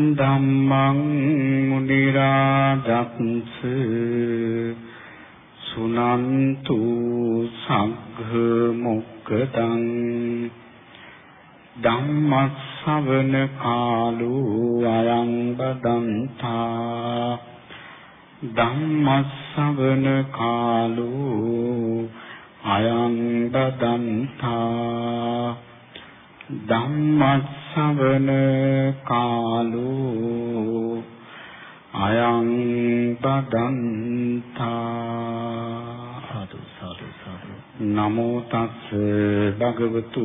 සද්දම්මං මුනි රාජක්ස සුනන්තු සංඝ මොක්කදං ධම්මස්සවන කාලෝ අයං බදන්තා ධම්මස්සවන කාලෝ අයං බදන්තා ධම්මස්සවන කාලෝ අයං බදන්තා සාදු සාදු සාදු නමෝ තස් භගවතු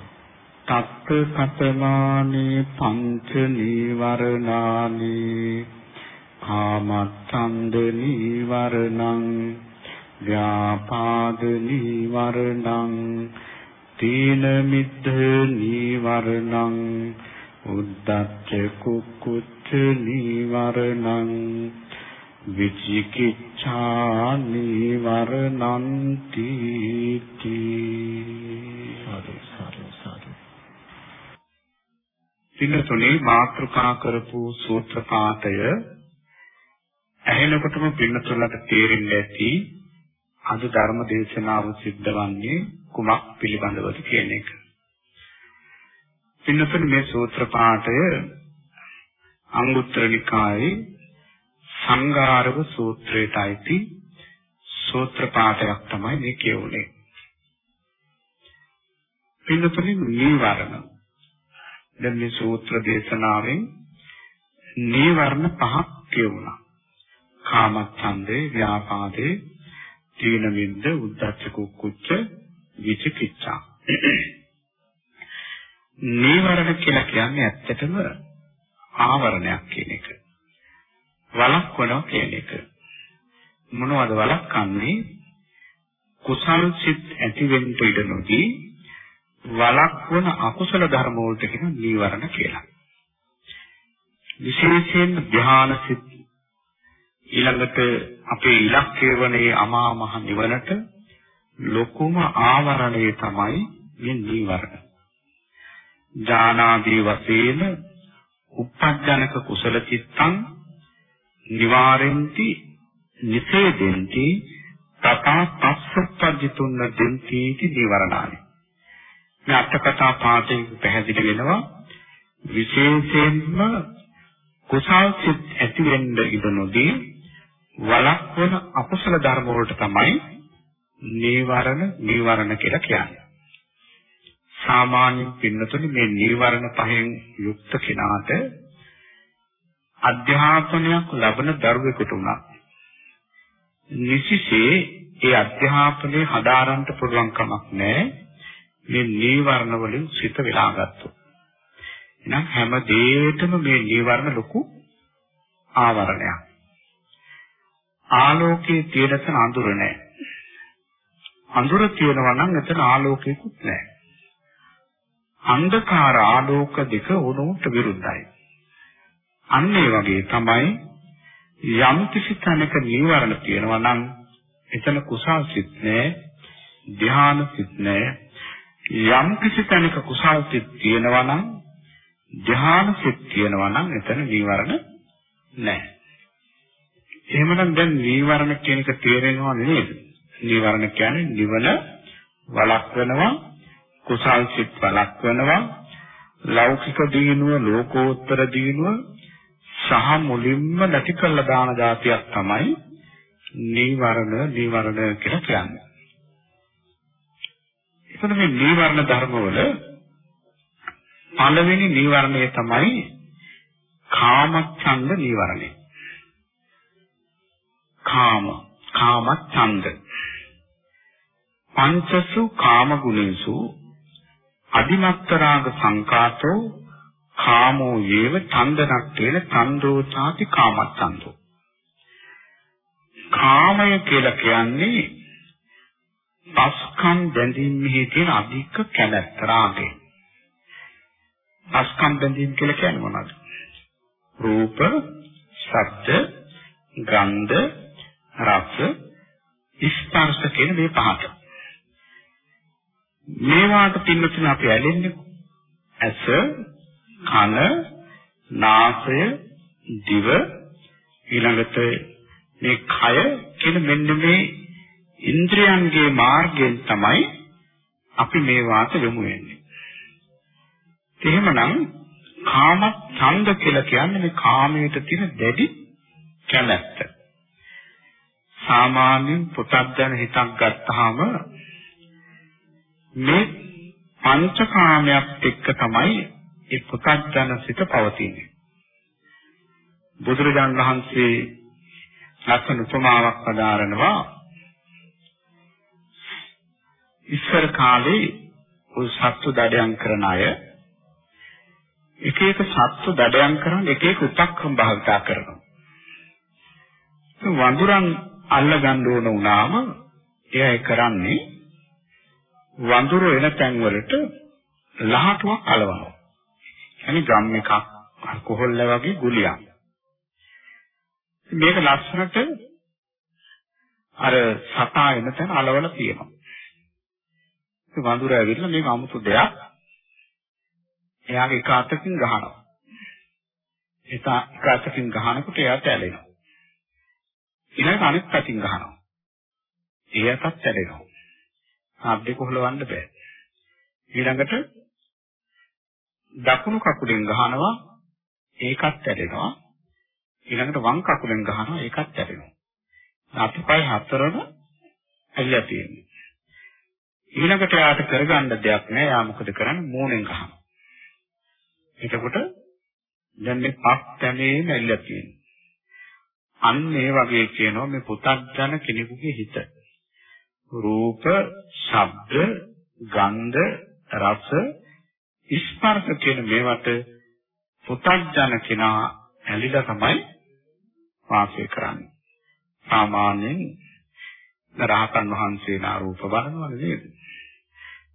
තත්ත කතමානි පංච නීවරණානි කාමච්ඡන්ද නීවරණං ව්‍යාපාද නීවරණං තීන මිද්ධ නීවරණං උද්ධච්ච කුක්කුච්ච නීවරණං විචිකිච්ඡා නීවරණං තීති. සාදු සාදු සාදු පින්නතුනේ මාත්‍රිකා කරපු සූත්‍ර පාඨය ඇහෙනකොටම පින්නතුලට තේරෙන්න ඇති අද ධර්ම දේශනාව සිද්ධ වන්නේ කුමක් පිළිබඳවද කියන එක. පින්නතුනේ මේ සූත්‍ර පාඨය අංගුත්තර නිකායේ සංඝාරව සූත්‍රයට අයිති සූත්‍ර පාඨයක් තමයි මේ කියුනේ. පින්නතුනේ නීවරණ. දැන් මේ සූත්‍ර දේශනාවෙන් නීවරණ පහක් කියුණා. කාමච්ඡන්දේ, ව්‍යාපාදේ, තීන මිද්ද, උද්ධච්ච කුක්කුච්ච, විචිකිච්ඡා. නීවරණ කියලා කියන්නේ ඇත්තටම ආවරණයක් කියන එක. වළක්වනවා කියන එක. මොනවද වළක්වන්නේ? කුසල් සිත් ඇති වෙන්න ඉඩ නොදී වළක්වන අකුසල ධර්ම වලට කියන නීවරණ කියලා. විශේෂයෙන් ධ්‍යාන සිත් ඊළඟට අපේ ඉලක්කය වනේ අමා මහ නිවනට ලොකුම ආවරණය තමයි මේ නීවරණ. ඥානාදී වශයෙන් උප්පජනක කුසල චිත්තං නිවාරෙන්ති නිසේදෙන්ති තථා පස්සප්පජිතුන්න දෙන්ති इति නිවරණානි මේ අටකතා පාඨයෙන් පැහැදිලි වෙනවා. විශේෂයෙන්ම කුසල් සිත් ඇති වෙන්න ඉඩ නොදී වළක්වන අකුසල ධර්ම වලට තමයි නීවරණ නීවරණ කියලා කියන්නේ. සාමාන්‍ය පින්නතුනි මේ නීවරණ පහෙන් යුක්ත කෙනාට අධ්‍යාපනයක් ලබන දරුවෙකුට උනත් නිසිසේ ඒ අධ්‍යාපනය හදාරන්න පුළුවන් කමක් නැහැ. මේ නීවරණ වලින් සිත වෙලා ගත්තොත්. එහෙනම් හැම දෙයකම මේ නීවරණ ලොකු ආවරණයක්. ආලෝකයේ තියෙන තැන අඳුර නැහැ. අඳුර තියෙනවා නම් එතන ආලෝකයකුත් නැහැ. අන්ධකාර ආලෝක දෙක උණුට විරුද්ධයි. අන්න ඒ වගේ තමයි යම් කිසි තැනක නීවරණ තියෙනවා නම් එතන කුසල් සිත් නැහැ, ධ්‍යාන සිත් නැහැ. යම් කිසි තැනක කුසල් සිත් තියෙනවා නම් ධ්‍යාන සිත් තියෙනවා නම් එතන නීවරණ නැහැ. එහෙමනම් දැන් නීවරණ කියන එක තේරෙනව නේද? නීවරණ කියන්නේ නිවන වළක්වනවා, කුසල් සිත් වළක්වනවා, ලෞකික දිනුව, ලෝකෝත්තර දිනුව සහ මුලින්ම නැති කළ දාන જાතියක් තමයි නීවරණ නීවරණ කියලා කියන්නේ. එතකොට මේ නීවරණ ධර්මවල පළවෙනි නීවරණය තමයි කාමච්ඡන්ද නීවරණය. කාම කාමච්ඡන්ද පංචසු කාම ගුණේසු අදිමත්තරාග සංකාතෝ කාමෝ යේව චන්දනක්කේන චන්දෝ ചാති කාමච්ඡන්தோ කාමය කියලා කියන්නේ පස්කම් බැඳීමෙහි තියෙන අධික කැමැත්ත රාගය. පස්කම් බැඳීම කියලා කියන්නේ මොනවද? රූප, ශබ්ද, ගන්ධ, රස, ස්පර්ශ කියන මේ පහට. මේවාට පින්නතුන අපි ඇලෙන්නේ ඇස, කන, නාසය, දිව ඊළඟට මේ කය කියන මෙන්න මේ ඉන්ද්‍රයන්ගේ මාර්ගයෙන් තමයි අපි මේ වාත යොමු වෙන්නේ. එහෙමනම් කාම ඡන්ද කියලා කියන්නේ මේ කාමයට තියෙන දැඩි කැමැත්ත. සාමාන්‍යයෙන් පුතග්ජන හිතක් ගත්තාම මේ පංචකාමයක් එක්ක තමයි ඒ පුතග්ජන සිත පවතින්නේ. බුදුරජාණන් වහන්සේ ලස්සන උපමාවක් පදාරනවා ඉස්සර කාලේ ඔය සත්තු දඩයන් කරන අය එක එක සත්තු දඩයන් කරන් එක එක උපක්‍රම භාවිතා කරනවා. වඳුරන් අල්ල ගන්න ඕන වුණාම එයා කරන්නේ වඳුර එන තැන් වලට ලහටුවක් අලවනවා. يعني ගම් එකක් කොහොල්ල වගේ ගුලියක්. මේක ලස්සනට අර සතා එන තැන අලවලා තියෙනවා. ඒ වඳුර ඇවිල්ලා මේක 아무තු දෙයක් එයාගේ එක අතකින් ගහනවා. ඒක එක අතකින් ගහනකොට එයාට ඇලෙනවා. ඊළඟට අනිත් පැතින් ගහනවා. එයාටත් ඇලෙනවා. ආබ්දේ කොහලවන්න බෑ. ඊළඟට දකුණු කකුලෙන් ගහනවා ඒකත් ඇලෙනවා. ඊළඟට වම් කකුලෙන් ගහනවා ඒකත් ඇලෙනවා. අතපය හතරම ඇලිලා තියෙනවා. ඊළඟට යාට කරගන්න දෙයක් නෑ. යා මොකද කරන්නේ? මූණෙන් ගහනවා. එතකොට දැන් මේ පස් තැනේ නැල්ලලා තියෙනවා. අන්න ඒ වගේ කියනවා මේ පුතත්ජන කෙනෙකුගේ හිත. රූප, ශබ්ද, ගන්ධ, රස, ස්පර්ශ කියන මේවට පුතත්ජන කෙනා ඇලිලා තමයි වාසය කරන්නේ. සාමාන්‍යයෙන් රහතන් වහන්සේලා රූප බලනවද නේද?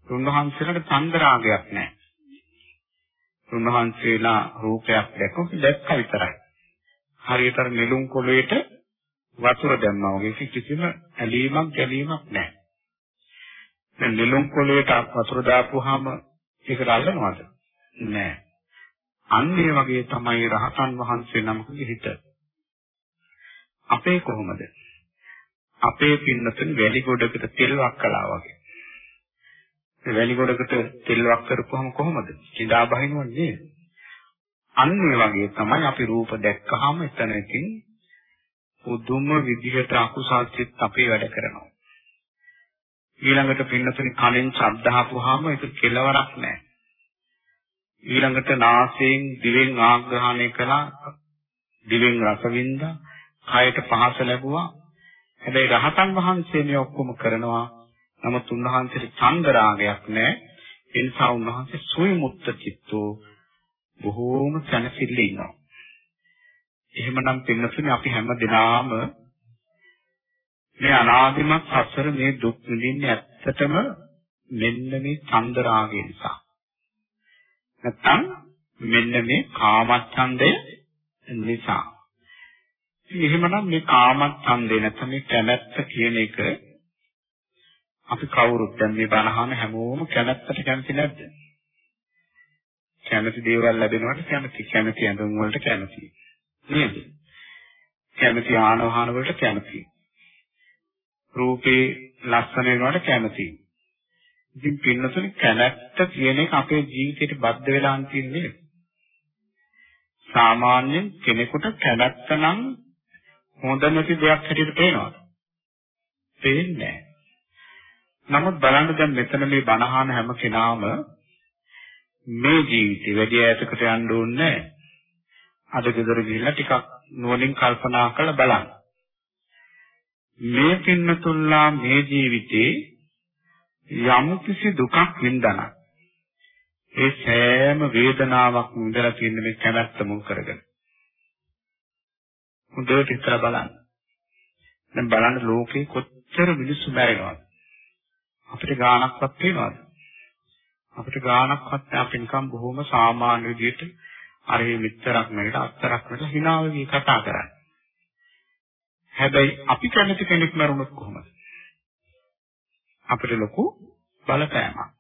උන්වහන්සේලාට චන්ද්‍රාගයක් නැහැ. උන්වහන්සේලා රූපයක් දැක්කොත් දැක්ක විතරයි. හරියට නිලුම් කොළේට වතුර දැම්මා වගේ කිසිම ඇලීමක් ගැලීමක් නැහැ. දැන් නිලුම් කොළේට වතුර දාපුවාම ඒකට අල්ලනවද? නැහැ. අන්න ඒ වගේ තමයි රහතන් වහන්සේ නමකගේ හිත. අපේ කොහොමද? අපේ පින්නතුන් වැලි ගොඩකට තෙල්වක් කළා වගේ. ඒ වැලි ගොඩකට තෙල්වක් කරපුවම කොහොමද? කිඳා බහිනවද නේද? අන්න ඒ වගේ තමයි අපි රූප දැක්කහම එතනකින් උදුම විදිහට අකුසල් සිත් අපේ වැඩ කරනවා. ඊළඟට පින්නතුනි කලින් ශබ්ද අහපුවාම ඒක කෙලවරක් නැහැ. ඊළඟට නාසයෙන් දිවෙන් ආග්‍රහණය කළා දිවෙන් රස වින්දා කයට පහස ලැබුවා හැබැයි රහතන් වහන්සේ මේ ඔක්කොම කරනවා. නමුත් උන්වහන්සේට ඡන්ද රාගයක් නැහැ ඒ නිසා උන්වහන්සේ සුවිමුත්ත චිත්තෝ බොහෝම සැනසෙල්ල ඉන්නවා. එහෙමනම් පින්නතුනි අපි හැම දිනාම මේ අනාදිමත් සසර මේ දුක් විඳින්නේ ඇත්තටම මෙන්න මේ ඡන්ද රාගය නිසා. නැත්තම් මෙන්න මේ කාමච්ඡන්දය නිසා. එහෙමනම් මේ කාමච්ඡන්දේ නැත්නම් මේ කැමැත්ත කියන එක අපි කවුරුත් දැන් මේ බණහන හැමෝම කැමැත්තට කැමති නැද්ද? කැමති දේවල් ලැබෙනවට කැමති, කැමති ඇඳුම් වලට කැමති. නේද? කැමති ආන වාහන වලට කැමති. රූපේ ලස්සන වෙනවට කැමති. ඉතින් පින්නතුනි කැමැත්ත කියන එක අපේ ජීවිතේට බද්ධ වෙලා තියෙන්නේ. සාමාන්‍යයෙන් කෙනෙකුට කැමැත්ත නම් හොඳ නැති දෙයක් හැටියට පේනවද? පේන්නේ නැහැ. නමුත් බලන්න දැන් මෙතන මේ බණහන හැම කෙනාම මේ ජීවිතේ වැඩි ඈතකට යන්න ඕනේ අද ගෙදර ගිහිල්ලා ටිකක් නුවණින් කල්පනා කරලා බලන්න. මේ පින්නතුල්ලා මේ ජීවිතේ යම් කිසි දුකක් වින්දනා ඒ සෑම වේදනාවක් මුදලා තියෙන මේ කැමැත්ත මුල් කරගෙන හොඳට හිතලා බලන්න දැන් බලන්න ලෝකේ කොච්චර මිනිස්සු මැරෙනවද අපිට ගාණක්වත් පේනවද අපිට ගාණක්වත් අපි නිකන් බොහොම සාමාන්‍ය විදිහට අර මෙච්චරක් නෙවෙයි අත්තරක් නෙවෙයි hinaවගේ කතා කරන්නේ හැබැයි අපි කැමති කෙනෙක් මරුණොත් කොහොමද? අපිට ලොකු බලපෑමක්.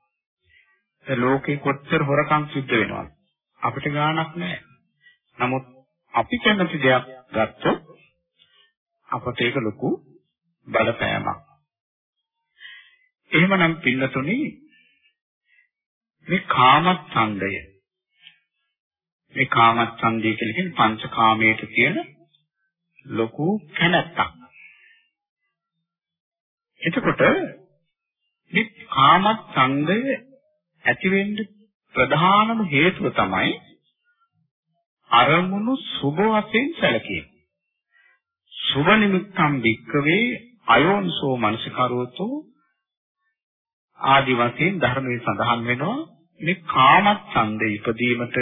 ඒ ලෝකේ කොච්චර හොරකම් සිද්ධ වෙනවද? අපිට ගාණක් නැහැ. නමුත් අපි කැමති දෙයක් ගත්තොත් අපට ඒක ලොකු බලපෑමක්. එහෙමනම් පින්නතුනි මේ කාමච්ඡන්දය මේ කාමච්ඡන්දය කියලා කියන්නේ පංචකාමයට තියෙන ලොකු කැමැත්තක්. එතකොට මේ කාමච්ඡන්දය ඇති වෙන්න ප්‍රධානම හේතුව තමයි අරමුණු සුභ වශයෙන් සැලකීම. සුභ නිමිත්තම් වික්කවේ අයෝන්සෝ මනසිකරෝතෝ ආදි වශයෙන් ධර්මයේ සඳහන් වෙනවා මේ කාමච්ඡන්දේ ඉපදීමට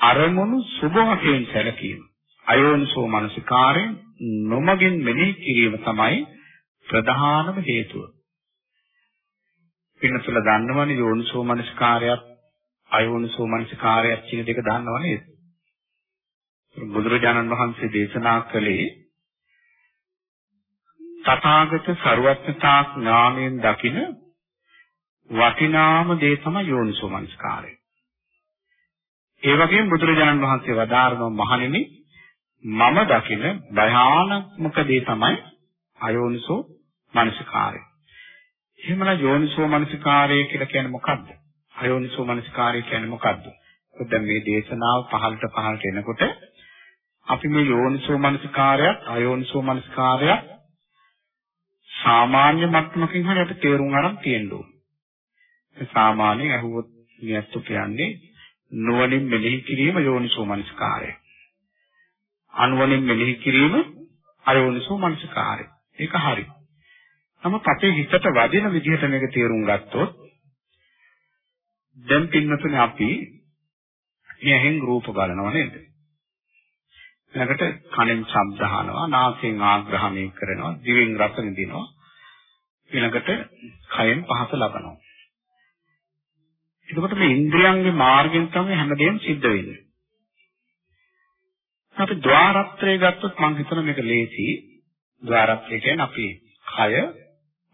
අරමුණු සුභ වශයෙන් සැලකීම. අයෝනිසෝ මනසිකාරයෙන් නොමගින් මෙනෙහි කිරීම තමයි ප්‍රධානම හේතුව. පින්නතුල දන්නවනේ යෝනිසෝ මනසිකාරයත් අයෝනිසෝ මනසිකාරයක් කියන දෙක දාන්නව නේද? බුදුරජාණන් වහන්සේ දේශනා කළේ තථාගත ਸਰවඥතා ඥාණයෙන් දකින වටිනාම දේ තමයි යෝනිසෝ මනසිකාරය. ඒ වගේම බුදුරජාණන් වහන්සේ වදාारण මහණෙනි මම දකින භයානක්මක දේ තමයි අයෝනිසෝ මනසිකාරය. එහෙමනම් යෝනිසෝ මනසිකාරය කියලා කියන්නේ මොකක්ද? අයෝනිසෝ මනසිකාරය කියන්නේ මොකද්ද? දැන් මේ දේශනාව පහළට පහළට එනකොට අපි මේ යෝනිසෝ මනසිකාරයත් අයෝනිසෝ මනසිකාරයත් සාමාන්‍ය මට්ටමකින් හරි අපි තේරුම් ගන්න තියෙන්න ඕනේ. සාමාන්‍යයෙන් අහුවොත් නියත්තු කියන්නේ නුවණින් මෙනෙහි කිරීම යෝනිසෝ මනසිකාරය. අනුවණින් මෙනෙහි කිරීම අයෝනිසෝ මනසිකාරය. ඒක හරි. නමුත් අපේ හිතට වදින විදිහට මේක තේරුම් ගත්තොත් දැන් පින්නතුනේ අපි මේ ඇහෙන් රූප බලනවා නේද? ඊළඟට කනෙන් ශබ්ද අහනවා, නාසයෙන් ආග්‍රහණය කරනවා, දිවෙන් රස විඳිනවා. ඊළඟට කයෙන් පහස ලබනවා. එතකොට මේ ඉන්ද්‍රියන්ගේ මාර්ගයෙන් තමයි හැමදේම සිද්ධ වෙන්නේ. අපි ద్వාරත්‍රය ගත්තොත් මම හිතන මේක ලේසි. ద్వාරත්‍රය කියන්නේ අපි කය,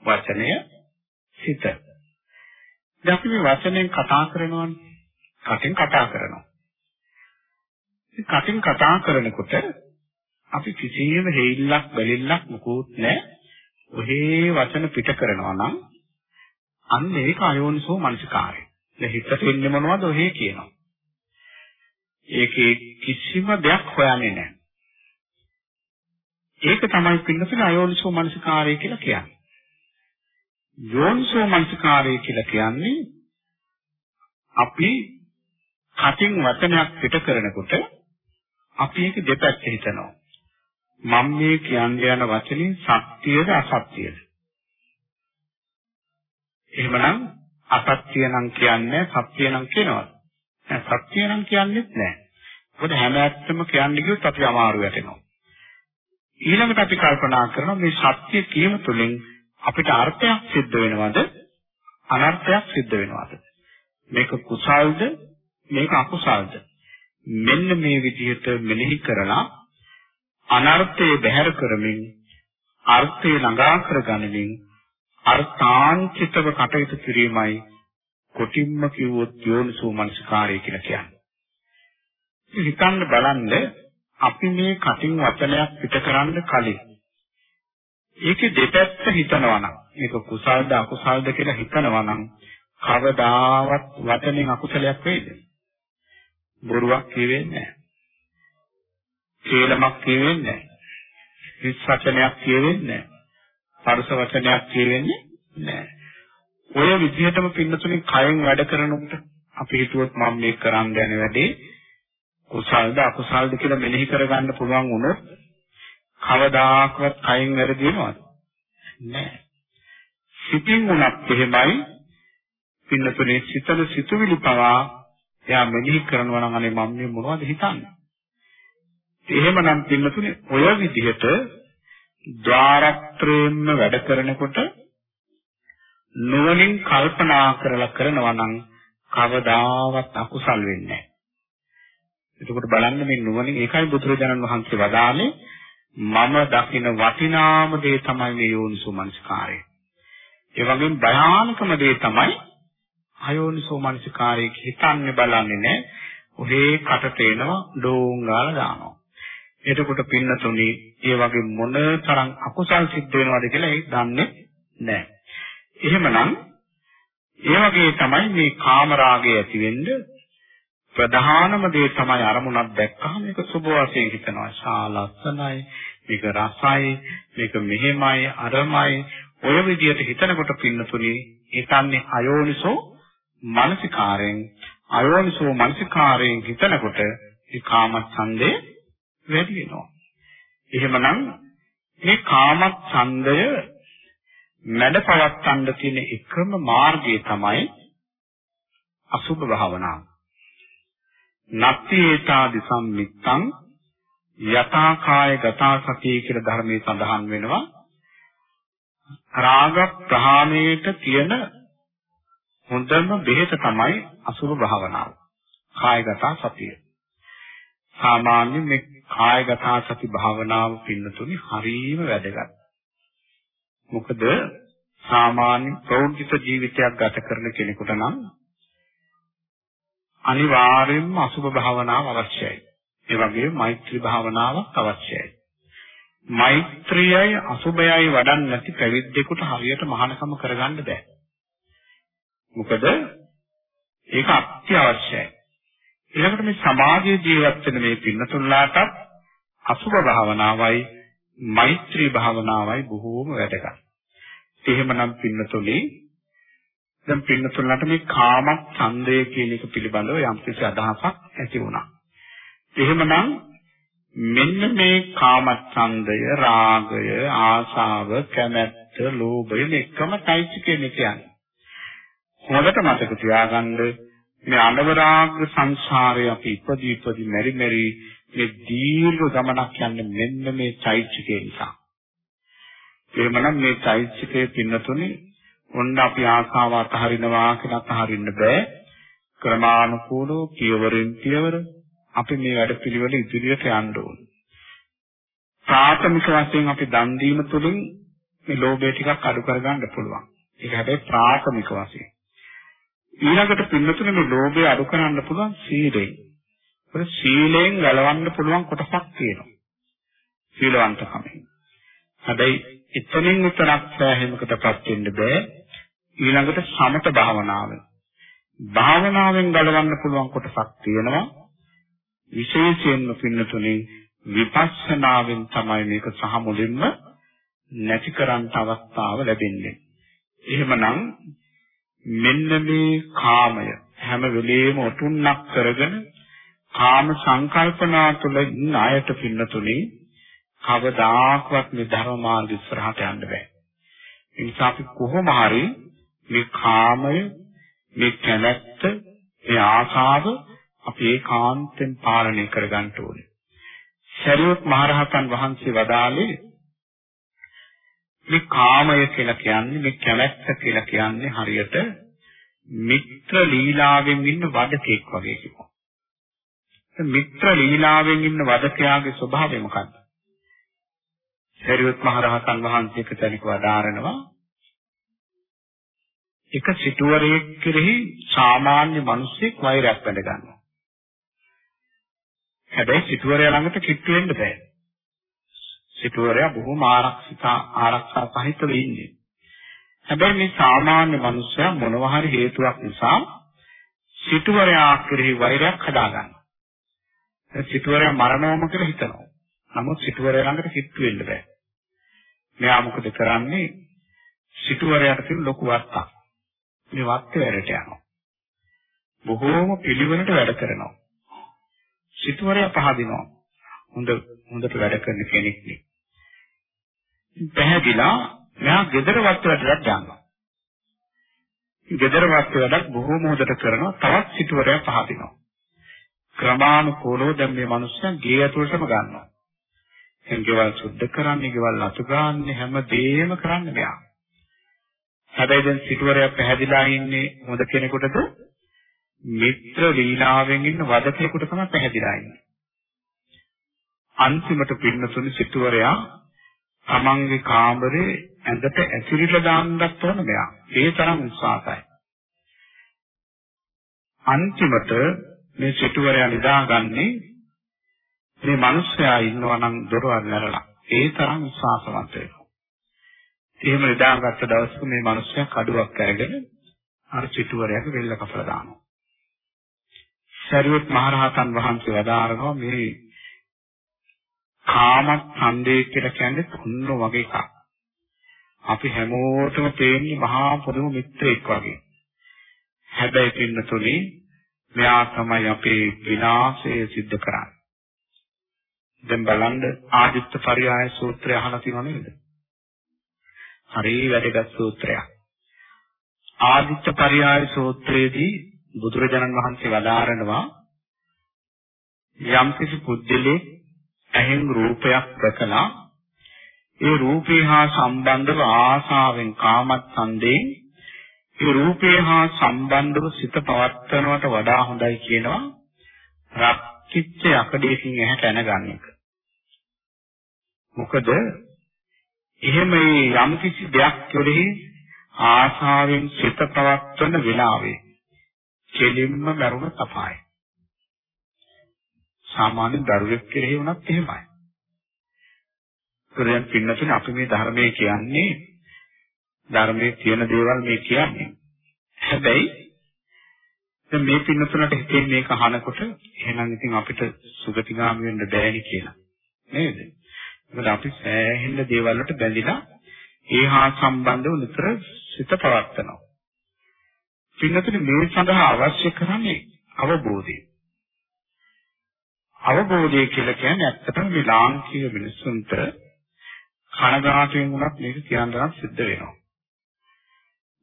වචනය, සිත. දැන් අපි මේ වචනෙන් කතා කරනවානේ. කටින් කතා කරනවා. කටින් කතා කරනකොට අපි කිසියම් හේිල්ලක් බැලිල්ලක් මුකුත් නැහැ. ඔහේ වචන පිට කරනවා නම් අන්න ඒක අයෝනිසෝ මනසිකාරය. දැන් හිතට එන්නේ මොනවද ඔහේ කියනවා. ඒකේ කිසිම දෙයක් හොයන්නේ නැහැ. ඒක තමයි පින්නතුන අයෝනිසෝ මනසිකාරය කියලා කියන්නේ. යෝනිසෝ මනසිකාරය කියලා කියන්නේ අපි කටින් වචනයක් පිට කරනකොට අපි ඒක දෙපැත්ත හිතනවා. මම මේ කියන්නේ යන වචනේ සත්‍යද අසත්‍යද? එහෙමනම් අසත්‍ය නම් කියන්නේ සත්‍ය නම් කියනවාද? සත්‍ය නම් කියන්නේත් නැහැ. මොකද හැම ඇත්තම කියන්න ගියොත් අපි අමාරු වැටෙනවා. ඊළඟට අපි කල්පනා කරනවා මේ සත්‍ය කීම තුළින් අපිට අර්ථයක් සිද්ධ වෙනවද? අනර්ථයක් සිද්ධ වෙනවද? මේක කුසල්ද? මේක අකුසල්ද? මෙන්න මේ විදිහට මෙනෙහි කරලා අනර්ථය බැහැර කරමින් අර්ථය ළඟා කරගනිමින් අර්ථාන්විතව කටයුතු කිරීමයි කොටින්ම කිව්වොත් යෝනිසෝ මනසිකාරය කියලා කියන්නේ. හිතන්න බලන්න අපි මේ කටින් වචනයක් පිට කරන්න කලින් ඒකේ දෙපැත්ත හිතනවා නම් මේක කුසල්ද අකුසල්ද කියලා හිතනවා නම් කවදාවත් වචනෙන් අකුසලයක් වෙයිද? බොරුවක් කියවෙන්නේ නැහැ. කේලමක් කියවෙන්නේ නැහැ. හිස් වචනයක් කියවෙන්නේ නැහැ. පරස වචනයක් කියවෙන්නේ නැහැ. ඔය විදිහටම පින්නතුනේ කයෙන් වැඩ කරනකොට අපි හිතුවොත් මම මේක කරන්න යන වැඩේ කුසල්ද අකුසල්ද කියලා මෙනෙහි කරගන්න පුළුවන් වුණොත් කවදාකවත් කයින් වැරදිනවද? නැහැ. සිතින් උනත් එහෙමයි පින්නතුනේ සිතන සිතුවිලි පවා එයා මෙනෙහි කරනවා නම් අනේ මම මේ මොනවද හිතන්නේ? එහෙමනම් පින්නතුනේ ඔය විදිහට ద్వාරත්‍රයෙන්ම වැඩ කරනකොට නුවණින් කල්පනා කරලා කරනවා නම් කවදාවත් අකුසල් වෙන්නේ නැහැ. එතකොට බලන්න මේ නුවණින් ඒකයි බුදුරජාණන් වහන්සේ වදාළේ මම දකින වටිනාම දේ තමයි මේ යෝනිසෝ මනස්කාරය. ඒ වගේම භයානකම දේ තමයි අයෝනිසෝ මනසිකාරයේ හිතන්නේ බලන්නේ නැහැ. ඔහේ කටට එනවා ඩෝංගාල දානවා. එතකොට පින්නතුනි ඒ වගේ මොන තරම් අකුසල් සිද්ධ වෙනවද කියලා ඒ දන්නේ නැහැ. එහෙමනම් ඒ වගේ තමයි මේ කාමරාගය ඇති වෙන්නේ ප්‍රධානම දේ තමයි අරමුණක් දැක්කහම මේක සුබ වශයෙන් හිතනවා. ශාලස්සනයි, මේක රසයි, මේක මෙහෙමයි, අරමයි ඔය විදිහට හිතනකොට පින්නතුනි හිතන්නේ අයෝනිසෝ මානසිකාරයෙන් අයෝනිසෝ මානසිකාරයෙන් හිතනකොට ඒ කාමච්ඡන්දේ වැඩි වෙනවා. එහෙමනම් මේ කාමච්ඡන්දය මැඩ පවත්තන්න තියෙන එකම මාර්ගය තමයි අසුභ භාවනාව. නත්ති ඒතාදි සම්මිත්තං යථා කාය ගතා සතිය කියලා ධර්මයේ සඳහන් වෙනවා. රාග ප්‍රහාණයට තියෙන හොඳම බෙහෙත තමයි අසුභ භාවනාව. කායගත සතිය. සාමාන්‍ය මේ කායගත සති භාවනාව පින්නතුනි හරීම වැදගත්. මොකද සාමාන්‍ය ප්‍රෞද්ධිත ජීවිතයක් ගත කරන කෙනෙකුට නම් අනිවාර්යයෙන්ම අසුභ භාවනාව අවශ්‍යයි. ඒ වගේම මෛත්‍රී භාවනාවක් අවශ්‍යයි. මෛත්‍රියයි අසුභයයි වඩන්නේ නැති පැවිද්දෙකුට හරියට මහානකම කරගන්න බෑ. මොකද ඒක අත්‍යවශ්‍යයි. ඊළඟට මේ සමාජයේ ජීවත් වෙන මේ පින්නතුල්ලාට අසුභ භාවනාවයි මෛත්‍රී භාවනාවයි බොහෝම වැදගත්. එහෙමනම් පින්නතුලි දැන් පින්නතුලට මේ කාම ඡන්දය කියන එක පිළිබඳව යම්කිසි අදහසක් ඇති වුණා. එහෙමනම් මෙන්න මේ කාම ඡන්දය, රාගය, ආසාව, කැමැත්ත, ලෝභය මේකම চৈতසිකේ කියන්නේ. හොඳට මතක තියාගන්න මේ අනවරාග සංසාරේ අපි ඉපදී ඉපදී මෙරි මෙරි මේ දීර්ඝ ගමනක් යන්නේ මෙන්න මේ চৈতසිකේ නිසා. එහෙමනම් මේ চৈতසිකේ පින්නතුනේ ඔන්න අපි ආසාව අතහරිනවා කියලා අතහරින්න බෑ. ක්‍රමානුකූලව පියවරෙන් පියවර අපි මේ වැඩ පිළිවෙල ඉදිරියට යන්න ඕන. ප්‍රාථමික වශයෙන් අපි දන් දීම තුළින් මේ ලෝභය ටිකක් අඩු කරගන්න පුළුවන්. ඒක හැබැයි ප්‍රාථමික වශයෙන්. ඊළඟට පින්නතුනේ මේ ලෝභය අඩු කරන්න පුළුවන් සීලයෙන්. ඒක සීලයෙන් ගලවන්න පුළුවන් කොටසක් තියෙනවා. සීලවන්තකමෙන්. හැබැයි එතනින් විතරක් සෑහීමකටපත් වෙන්න බෑ. ඊළඟට සමත භාවනාව. භාවනාවෙන් ගලවන්න පුළුවන් කොටසක් තියෙනවා. විශේෂයෙන්ම පින්නතුනේ විපස්සනාවෙන් තමයි මේක සහ මුලින්ම නැති කරන්න අවස්ථාව ලැබෙන්නේ. එහෙමනම් මෙන්න මේ කාමය හැම වෙලෙම ඔටුන්නක් කරගෙන කාම සංකල්පනා තුළ ඉන්න අයට පින්නතුනේ කවදාකවත් මේ ධර්ම මාර්ග ඉස්සරහට යන්න බෑ. ඒ නිසා අපි කොහොම හරි මේ කාමය මේ කැමැත්ත මේ ආශාව අපි ඒකාන්තයෙන් පාලනය කරගන්න ඕනේ. සරියොත් මහරහතන් වහන්සේ වදාළේ මේ කාමය කියලා කියන්නේ මේ කැමැත්ත කියලා කියන්නේ හරියට මිත්‍ර ලීලාවෙන් ඉන්න වදකෙක් වගේ කිව්වා. මිත්‍ර ලීලාවෙන් ඉන්න වදකයාගේ ස්වභාවය මොකක්ද? සරියොත් මහරහතන් වහන්සේ එක තැනක වදාරනවා එක සිටුවරයෙක් කෙරෙහි සාමාන්‍ය මිනිසෙක් වෛරයක් වැඩ ගන්නවා. හැබැයි සිටුවරයා ළඟට කිට්ටු වෙන්න බෑ. සිටුවරයා බොහොම ආරක්ෂිත ආරක්ෂා සහිතව ඉන්නේ. හැබැයි මේ සාමාන්‍ය මිනිස්සයා මොනවා හරි හේතුවක් නිසා සිටුවරයා කෙරෙහි වෛරයක් හදාගන්නවා. සිටුවරයා මරණවම කියලා හිතනවා. නමුත් සිටුවරයා ළඟට කිට්ටු වෙන්න බෑ. මෙයා මොකද කරන්නේ? සිටුවරයාට තියෙන ලොකු වත්තක්. මේ වත්තේ වැඩට යනවා. බොහෝම පිළිවෙලට වැඩ කරනවා. සිටුවරයා පහදිනවා. හොඳ හොඳට වැඩ කරන කෙනෙක් නේ. පැහැදිලා මෙයා gedara වත් වැඩට යනවා. gedara වත් වැඩක් බොහෝ මොහොතට කරනවා තවත් සිටුවරයක් පහදිනවා. ක්‍රමානුකූලව දැන් මේ මිනිස්සුන් ගේ ඇතුළටම ගන්නවා. දැන් ගෙවල් සුද්ධ කරන්නේ, ගෙවල් අතු ගන්න හැම දෙයක්ම කරන්න මෙයා. හැබැයි දැන් සිටුවරයක් පැහැදිලා ඉන්නේ හොඳ කෙනෙකුටද මිත්‍ර ලීලාවෙන් ඉන්න වදකෙකුට තමයි පැහැදිලා ඉන්නේ. අන්තිමට පින්නතුනි සිටුවරයා තමන්ගේ කාමරේ ඇඳට ඇසිරිලා දාන්නත් ඕන මෙයා. ඒ තරම් උත්සාහයි. අන්තිමට මේ සිටුවරයා නිදාගන්නේ මේ මිනිස්සයා ඉන්නවා නම් දොරවල් නැරලා. ඒ තරම් උත්සාහවන්ත වෙනවා. එහෙම නිදාගත්ත දවසක මේ මිනිස්සයා කඩුවක් අරගෙන අර සිටුවරයාගේ වෙල්ල කපලා දානවා. සරියුත් මහරහතන් වහන්සේ වදාරනවා මේ කාම ඡන්දේ කියලා කියන්නේ තුන්න වගේ එකක්. අපි හැමෝටම තේන්නේ මහා පොදුම මිත්‍රෙක් වගේ. හැබැයි පින්නතුනේ මෙයා තමයි අපේ විනාශය සිද්ධ කරන්නේ. දැන් බලන්න ආදිත්ත පරියාය සූත්‍රය අහලා තියෙනව නේද? හරි වැදගත් සූත්‍රයක්. ආදිත්ත පරියාය සූත්‍රයේදී බුදුරජාණන් වහන්සේ වදාරනවා යම්කිසි පුද්ගලෙක් ඇහෙන් රූපයක් දැකලා ඒ රූපේ හා සම්බන්ධව ආසාවෙන් කාමච්ඡන්දයෙන් ඒ රූපේ හා සම්බන්ධව සිත පවත්වනවට වඩා හොඳයි කියනවා රක්කිච්ච යකඩයකින් ඇහැට ඇනගන්න එක. මොකද එහෙම යම් කිසි දෙයක් කෙරෙහි ආසාවෙන් සිත පවත්වන වෙලාවේ කෙලින්ම මරුණ තපායි. සාමාන්‍ය දරුවෙක් කෙරෙහි වුණත් එහෙමයි. ඒකෙන් පින්නතුනේ අපි මේ ධර්මයේ කියන්නේ ධර්මයේ තියෙන දේවල් මේ කියන්නේ. හැබැයි දැන් මේ පින්නතුනට හිතෙන් මේක අහනකොට එහෙනම් ඉතින් අපිට සුගතිගාමි වෙන්න බෑනි කියලා. නේද? මොකද අපි සෑහෙන දේවල් වලට බැඳිලා ඒ හා සම්බන්ධව නිතර සිත පවත්නවා. පින්නතුනේ මේ සඳහා අවශ්‍ය කරන්නේ අවබෝධය. අවබෝධය කියලා කියන්නේ ඇත්තටම මේ ලාංකික මිනිස්සුන්ට කනගාටුවෙන් වුණත් මේක කියන්න නම් සිද්ධ වෙනවා.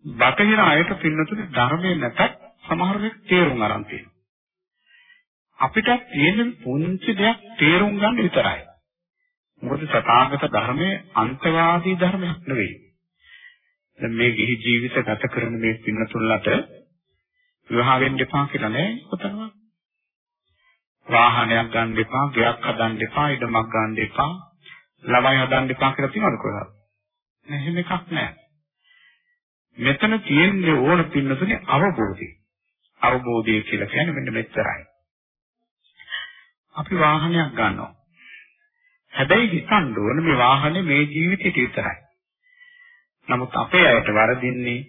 බටහිර අයට පින්නතුනේ ධර්මයේ නැතත් සමහර වෙලට තේරුම් අරන් තියෙනවා. අපිට තියෙන පුංචි දෙයක් තේරුම් ගන්න විතරයි. මොකද සතාගත ධර්මයේ අන්තවාදී ධර්මයක් නෙවෙයි. දැන් මේ ගිහි ජීවිත ගත කරන මේ පින්නතුල්ලට විවාහ වෙන්න එපා කියලා නෑ කොතනවත්. වාහනයක් ගන්න එපා, ගෙයක් හදන්න එපා, ඉඩමක් ගන්න එපා, ළමයි හදන්න එපා කියලා තියෙනවද කොහෙවත්? එහෙම එකක් නෑ. මෙතන තියෙන්නේ ඕන පින්නතුනේ අවබෝධය. අවබෝධය කියලා කියන්නේ මෙන්න මෙච්චරයි. අපි වාහනයක් ගන්නවා. හැබැයි හිතන්න ඕන මේ වාහනේ මේ ජීවිතේට විතරයි. නමුත් අපේ අයට වරදින්නේ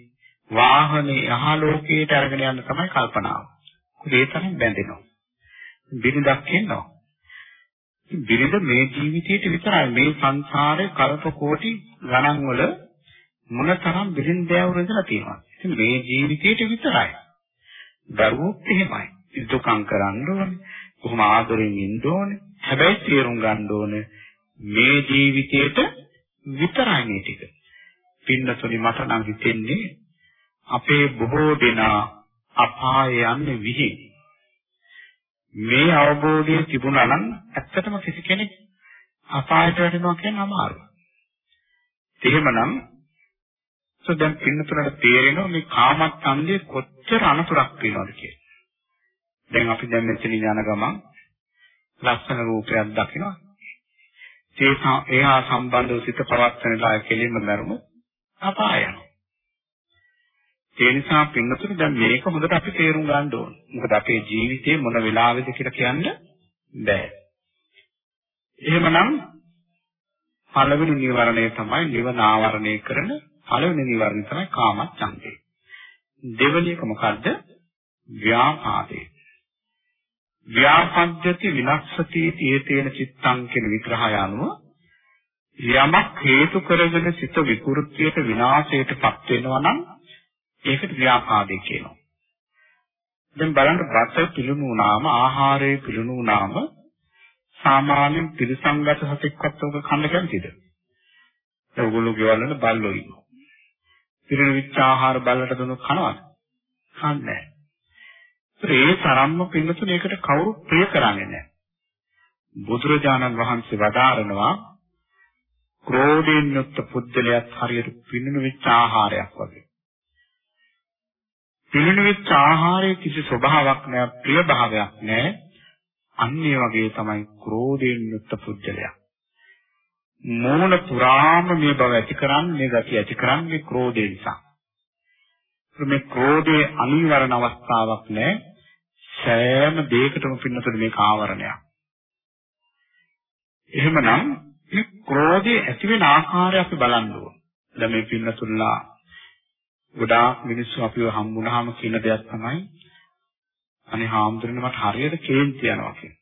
වාහනේ යහලෝකයට අරගෙන යන්න තමයි කල්පනාව. ඒ තරම් බැඳෙනවා. බිරිඳක් ඉන්නවා. බිරිඳ මේ ජීවිතේට විතරයි මේ සංසාරේ කල්ප කෝටි ගණන් වල මොනතරම් බිරිඳයව ඉඳලා තියෙනවා. ඉතින් මේ ජීවිතේට විතරයි. දරුවොත් එහෙමයි. දුකම් කරන්න ඕනේ. කොහොම ආදරෙන් ඉන්න ඕනේ. හැබැයි තේරුම් ගන්න ඕනේ මේ ජීවිතේට විතරයි මේ ටික. පින්නතුනි මට නම් හිතෙන්නේ අපේ බොහෝ දෙනා අපාය යන්නේ විහිං. මේ අවබෝධය තිබුණා නම් ඇත්තටම කිසි කෙනෙක් අපායට වැටෙනවා කියන අමාරුයි. එහෙමනම් සෝදන් පින්නතුලට තේරෙනවා මේ කාමච්ඡන්දේ කොච්චර අනතුරක් වෙනවද කියලා. දැන් අපි දැන් මෙතන යන ගමන් ලස්සන රූපයක් දකිනවා. ඒ ඒහා සම්බන්ධව සිත පවත්වන ලා කෙලින්ම දරුණු අපායන. ඒ නිසා පින්නතුනේ දැන් මේක හොඳට අපි තේරුම් ගන්න ඕන. මොකද අපේ ජීවිතේ මොන වෙලාවෙද කියලා කියන්න බෑ. එහෙමනම් පළවෙනි නිවරණය තමයි නිවන ආවරණය කරන පළවෙනි නිවරණය තමයි කාමච්ඡන්දේ. දෙවෙනි එක මොකද්ද? ව්‍යාපාදේ. ව්‍යාපද්‍යති විනස්සති තේතේන චිත්තං කියන විග්‍රහය අනුව යමක් හේතු කරගෙන සිත විකෘතියට විනාශයටපත් වෙනවා නම් ඒකට ව්‍යාපාදේ කියනවා. දැන් බලන්න රස පිළුණු වුණාම ආහාරයේ පිළුණු වුණාම සාමාන්‍යයෙන් පිළිසංගත සතෙක්වත් ඔක කන්න කැමතිද? ඒගොල්ලෝ ගෙවල් වල බල්ලෝ ඉන්නවා. පිරිනිවිච්ච ආහාර බල්ලට දුන්නොත් කනවද? කන්නේ නැහැ. ඒ තරම්ම පින්නතුනේ ඒකට කවුරු ප්‍රිය කරන්නේ නැහැ. බුදුරජාණන් වහන්සේ වදාරනවා ක්‍රෝධයෙන් යුක්ත පුද්ගලයාත් හරියට පිරිනිවිච්ච ආහාරයක් වගේ. පිරිනිවිච්ච ආහාරයේ කිසි ස්වභාවයක් නැහැ, ප්‍රිය භාවයක් නැහැ. අන්න ඒ වගේ තමයි ක්‍රෝධයෙන් යුක්ත පුද්ගලයා. මූණ පුරාම මේ බව ඇති කරන්නේ ගති ඇති කරන්නේ ක්‍රෝධය නිසා. මේ ක්‍රෝධයේ අනිවරණ අවස්ථාවක් නැහැ. සෑම දෙයකටම පින්නතුනේ මේක ආවරණයක්. එහෙමනම් මේ ක්‍රෝධය ඇති වෙන ආකාරය අපි බලන්න ඕන. දැන් මේ පින්නතුල්ලා ගොඩාක් මිනිස්සු අපිව හම්බුනහම කියන දෙයක් තමයි අනේ හාමුදුරනේ මට හරියට කේන්ති යනවා කියන්නේ.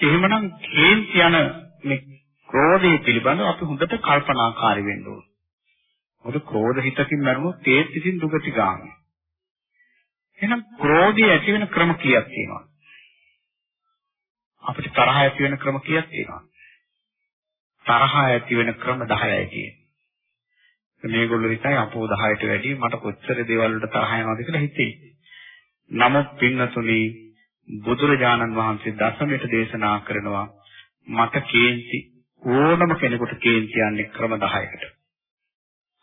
එහෙමනම් කේන්ති යන මේ ක්‍රෝධය පිළිබඳව අපි හොඳට කල්පනාකාරී වෙන්න ඕන. මොකද ක්‍රෝධ හිතකින් මරුණොත් ඒත් ඉතින් දුගති ගාමී. එහෙනම් ක්‍රෝධය ඇති වෙන ක්‍රම කීයක් තියෙනවද? අපිට තරහ ඇති වෙන ක්‍රම කීයක් තියෙනවද? තරහ ඇති වෙන ක්‍රම 10යි තියෙන්නේ. මේගොල්ලෝ හිතයි අපෝ 10ට වැඩි මට කොච්චර දේවල් වලට තරහ යනවද කියලා හිතේ. නමුත් පින්නතුනි බුදුරජාණන් වහන්සේ දසමෙට දේශනා කරනවා මට කේන්ති ඕනම කෙනෙකුට කේන්ති යන්නේ ක්‍රම 10කට.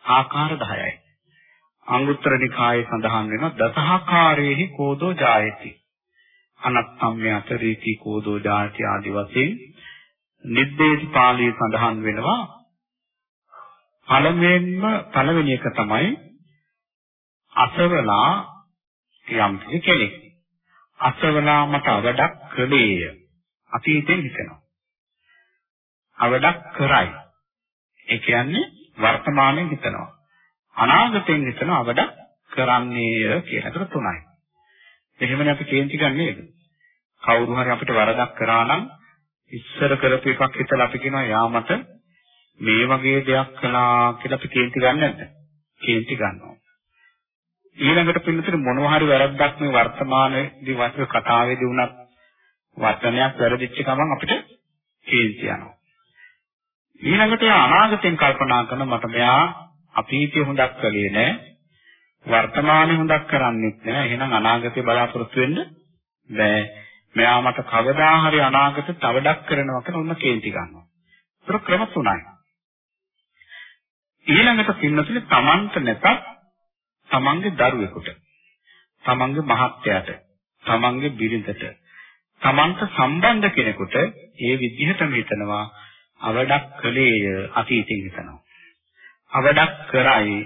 ආකාර 10යි. අංගුත්තර නිකායේ සඳහන් වෙනවා දසහකාරයේහි කෝදෝ ජායති. අනත්තම්ය අතරීති කෝදෝ ජායති ආදි වශයෙන් නිද්දේශ පාළියේ සඳහන් වෙනවා පළවෙනිම පළවෙනි එක තමයි අසවලා යම් කෙනෙක් අසවලා මට අවඩක් කළේය අතීතෙන් හිතෙනවා අවඩක් කරයි ඒ කියන්නේ වර්තමානයේ හිතනවා අනාගතයෙන් හිතන අවඩක් කරන්නේය කියලා කර තුනයි එහෙමනේ අපි කේන්ති ගන්න නේද කවුරු හරි අපිට වරදක් කරා නම් ඉස්සර කරපු එකක් හිතලා අපි කියනවා යාමට මේ වගේ දෙයක් කළා කියලා අපි කේන්ති ගන්න නැද්ද? කේන්ති ගන්නවා. ඊළඟට පින්නතර මොනවා හරි වැරද්දක් මේ වර්තමානයේදී වස්තු කතාවේදී වුණත් වචනයක් වැරදිච්ච ගමන් අපිට කේන්ති යනවා. ඊළඟට අනාගතෙන් කල්පනා කරන මට මෙයා අතීතය හොඳක් කළේ නෑ වර්තමානයේ හොඳක් කරන්නේත් නෑ එහෙනම් අනාගතේ බලාපොරොත්තු වෙන්න බෑ මෙයා මට කවදා හරි අනාගතේ තවඩක් කරනවා කියලා උන්න කේන්ති ගන්නවා. ඒක ක්‍රම තුනයි. ඊළඟට පින්නතුනේ තමන්ට නැතත් තමන්ගේ දරුවෙකුට තමන්ගේ මහත්යට තමන්ගේ බිරිඳට තමන්ට සම්බන්ධ කෙනෙකුට ඒ විදිහටම හිතනවා අවඩක් කළේය අතීතයෙන් හිතනවා අවඩක් කරයි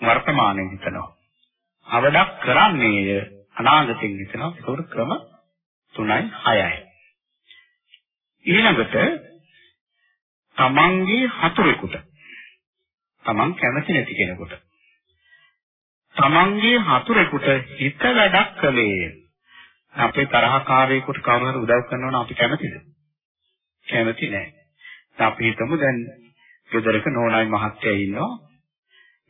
වර්තමානයෙන් හිතනවා අවඩක් කරන්නේය අනාගතයෙන් හිතනවා ඒකට ක්‍රම 3යි 6යි ඊළඟට තමන්ගේ හතුරෙකුට තමන් කැමති නැති කෙනෙකුට. තමන්ගේ හතුරෙකුට හිත වැඩක් කළේ. අපේ තරහකාරයෙකුට කවුරු හරි උදව් කරනවා නම් අපි කැමතිද? කැමති නැහැ. අපි හිතමු දැන් ගෙදරක නෝනායි මහත්තයයි ඉන්නවා.